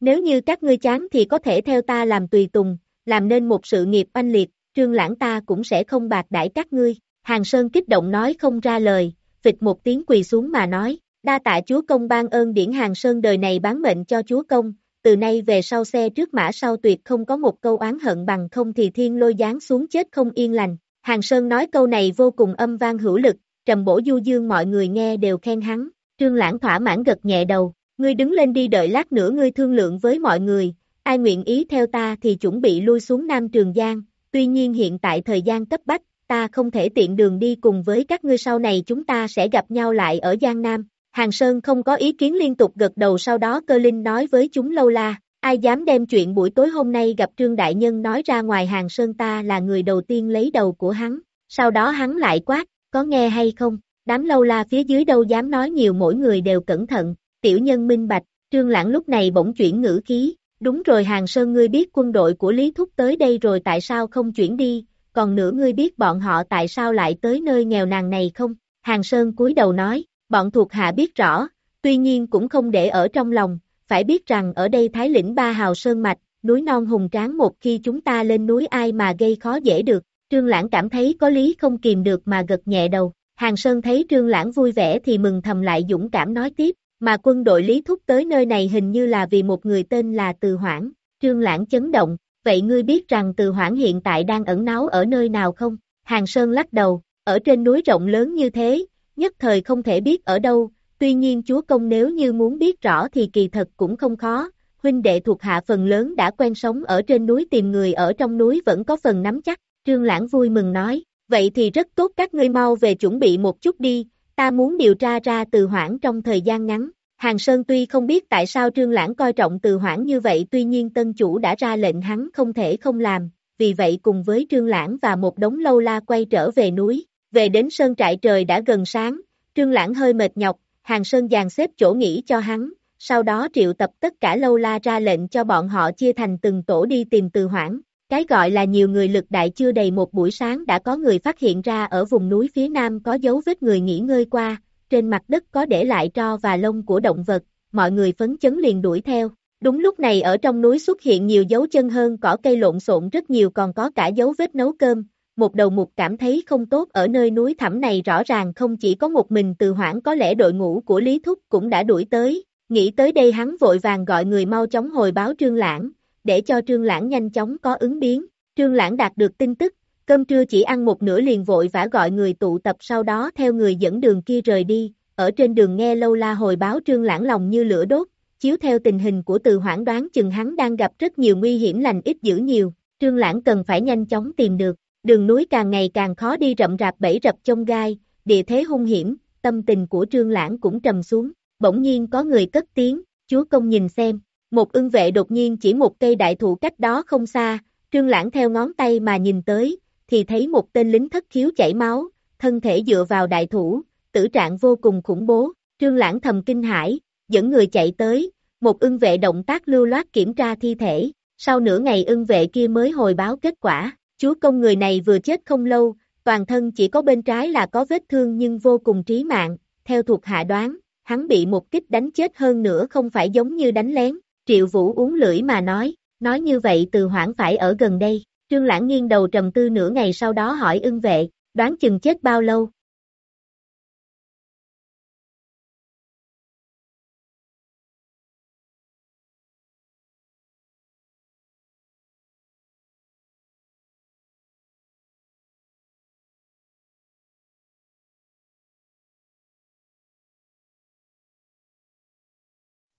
Nếu như các ngươi chán thì có thể theo ta làm tùy tùng, làm nên một sự nghiệp oanh liệt, Trương Lãng ta cũng sẽ không bạc đãi các ngươi. Hàng Sơn kích động nói không ra lời, vịt một tiếng quỳ xuống mà nói, đa tạ chúa công ban ơn điển Hàng Sơn đời này bán mệnh cho chúa công, từ nay về sau xe trước mã sau tuyệt không có một câu oán hận bằng không thì thiên lôi giáng xuống chết không yên lành. Hàng Sơn nói câu này vô cùng âm vang hữu lực, trầm bổ du dương mọi người nghe đều khen hắn, trương lãng thỏa mãn gật nhẹ đầu, ngươi đứng lên đi đợi lát nữa ngươi thương lượng với mọi người, ai nguyện ý theo ta thì chuẩn bị lui xuống Nam Trường Giang, tuy nhiên hiện tại thời gian cấp bách, ta không thể tiện đường đi cùng với các ngươi sau này chúng ta sẽ gặp nhau lại ở Giang Nam, Hàng Sơn không có ý kiến liên tục gật đầu sau đó cơ linh nói với chúng lâu la, ai dám đem chuyện buổi tối hôm nay gặp Trương Đại Nhân nói ra ngoài Hàng Sơn ta là người đầu tiên lấy đầu của hắn, sau đó hắn lại quát, có nghe hay không, đám lâu la phía dưới đâu dám nói nhiều mỗi người đều cẩn thận, tiểu nhân minh bạch, Trương Lãng lúc này bỗng chuyển ngữ khí, Đúng rồi Hàng Sơn ngươi biết quân đội của Lý Thúc tới đây rồi tại sao không chuyển đi, còn nữa ngươi biết bọn họ tại sao lại tới nơi nghèo nàn này không? Hàng Sơn cúi đầu nói, bọn thuộc hạ biết rõ, tuy nhiên cũng không để ở trong lòng, phải biết rằng ở đây Thái lĩnh Ba Hào Sơn Mạch, núi non hùng tráng một khi chúng ta lên núi ai mà gây khó dễ được, Trương Lãng cảm thấy có lý không kìm được mà gật nhẹ đầu, Hàng Sơn thấy Trương Lãng vui vẻ thì mừng thầm lại dũng cảm nói tiếp, mà quân đội Lý Thúc tới nơi này hình như là vì một người tên là Từ Hoảng, Trương Lãng chấn động, vậy ngươi biết rằng Từ Hoảng hiện tại đang ẩn náu ở nơi nào không? Hàng Sơn lắc đầu, ở trên núi rộng lớn như thế, nhất thời không thể biết ở đâu, tuy nhiên chúa công nếu như muốn biết rõ thì kỳ thật cũng không khó, huynh đệ thuộc hạ phần lớn đã quen sống ở trên núi tìm người ở trong núi vẫn có phần nắm chắc, Trương Lãng vui mừng nói, vậy thì rất tốt các ngươi mau về chuẩn bị một chút đi, ta muốn điều tra ra từ hoảng trong thời gian ngắn. Hàng Sơn tuy không biết tại sao Trương Lãng coi trọng từ hoảng như vậy tuy nhiên tân chủ đã ra lệnh hắn không thể không làm, vì vậy cùng với Trương Lãng và một đống lâu la quay trở về núi, về đến sơn trại trời đã gần sáng, Trương Lãng hơi mệt nhọc, Hàng Sơn dàn xếp chỗ nghỉ cho hắn, sau đó triệu tập tất cả lâu la ra lệnh cho bọn họ chia thành từng tổ đi tìm từ hoảng. Cái gọi là nhiều người lực đại chưa đầy một buổi sáng đã có người phát hiện ra ở vùng núi phía nam có dấu vết người nghỉ ngơi qua, trên mặt đất có để lại tro và lông của động vật, mọi người phấn chấn liền đuổi theo. Đúng lúc này ở trong núi xuất hiện nhiều dấu chân hơn cỏ cây lộn xộn rất nhiều còn có cả dấu vết nấu cơm. Một đầu mục cảm thấy không tốt ở nơi núi thẳm này rõ ràng không chỉ có một mình từ hoảng có lẽ đội ngũ của Lý Thúc cũng đã đuổi tới, Nghĩ tới đây hắn vội vàng gọi người mau chóng hồi báo Trương Lãng, để cho Trương Lãng nhanh chóng có ứng biến. Trương Lãng đạt được tin tức, cơm trưa chỉ ăn một nửa liền vội vã gọi người tụ tập sau đó theo người dẫn đường kia rời đi, ở trên đường nghe lâu la hồi báo Trương Lãng lòng như lửa đốt, chiếu theo tình hình của từ hoảng đoán chừng hắn đang gặp rất nhiều nguy hiểm lành ít dữ nhiều, Trương Lãng cần phải nhanh chóng tìm được, đường núi càng ngày càng khó đi rậm rạp bẫy rập trong gai, địa thế hung hiểm, tâm tình của Trương Lãng cũng trầm xuống, bỗng nhiên có người cất tiếng, chúa công nhìn xem, một ưng vệ đột nhiên chỉ một cây đại thụ cách đó không xa, trương lãng theo ngón tay mà nhìn tới, thì thấy một tên lính thất khiếu chảy máu, thân thể dựa vào đại thủ, tử trạng vô cùng khủng bố, trương lãng thầm kinh hãi, dẫn người chạy tới, một ưng vệ động tác lưu loát kiểm tra thi thể, sau nửa ngày ưng vệ kia mới hồi báo kết quả, chúa công người này vừa chết không lâu, toàn thân chỉ có bên trái là có vết thương nhưng vô cùng trí mạng, theo thuộc hạ đoán, hắn bị một kích đánh chết hơn nữa không phải giống như đánh lén, triệu vũ uống lưỡi mà nói, nói như vậy từ hoảng phải ở gần đây, trương lãng nghiêng đầu trầm tư nửa ngày sau đó hỏi ưng vệ, đoán chừng chết bao lâu.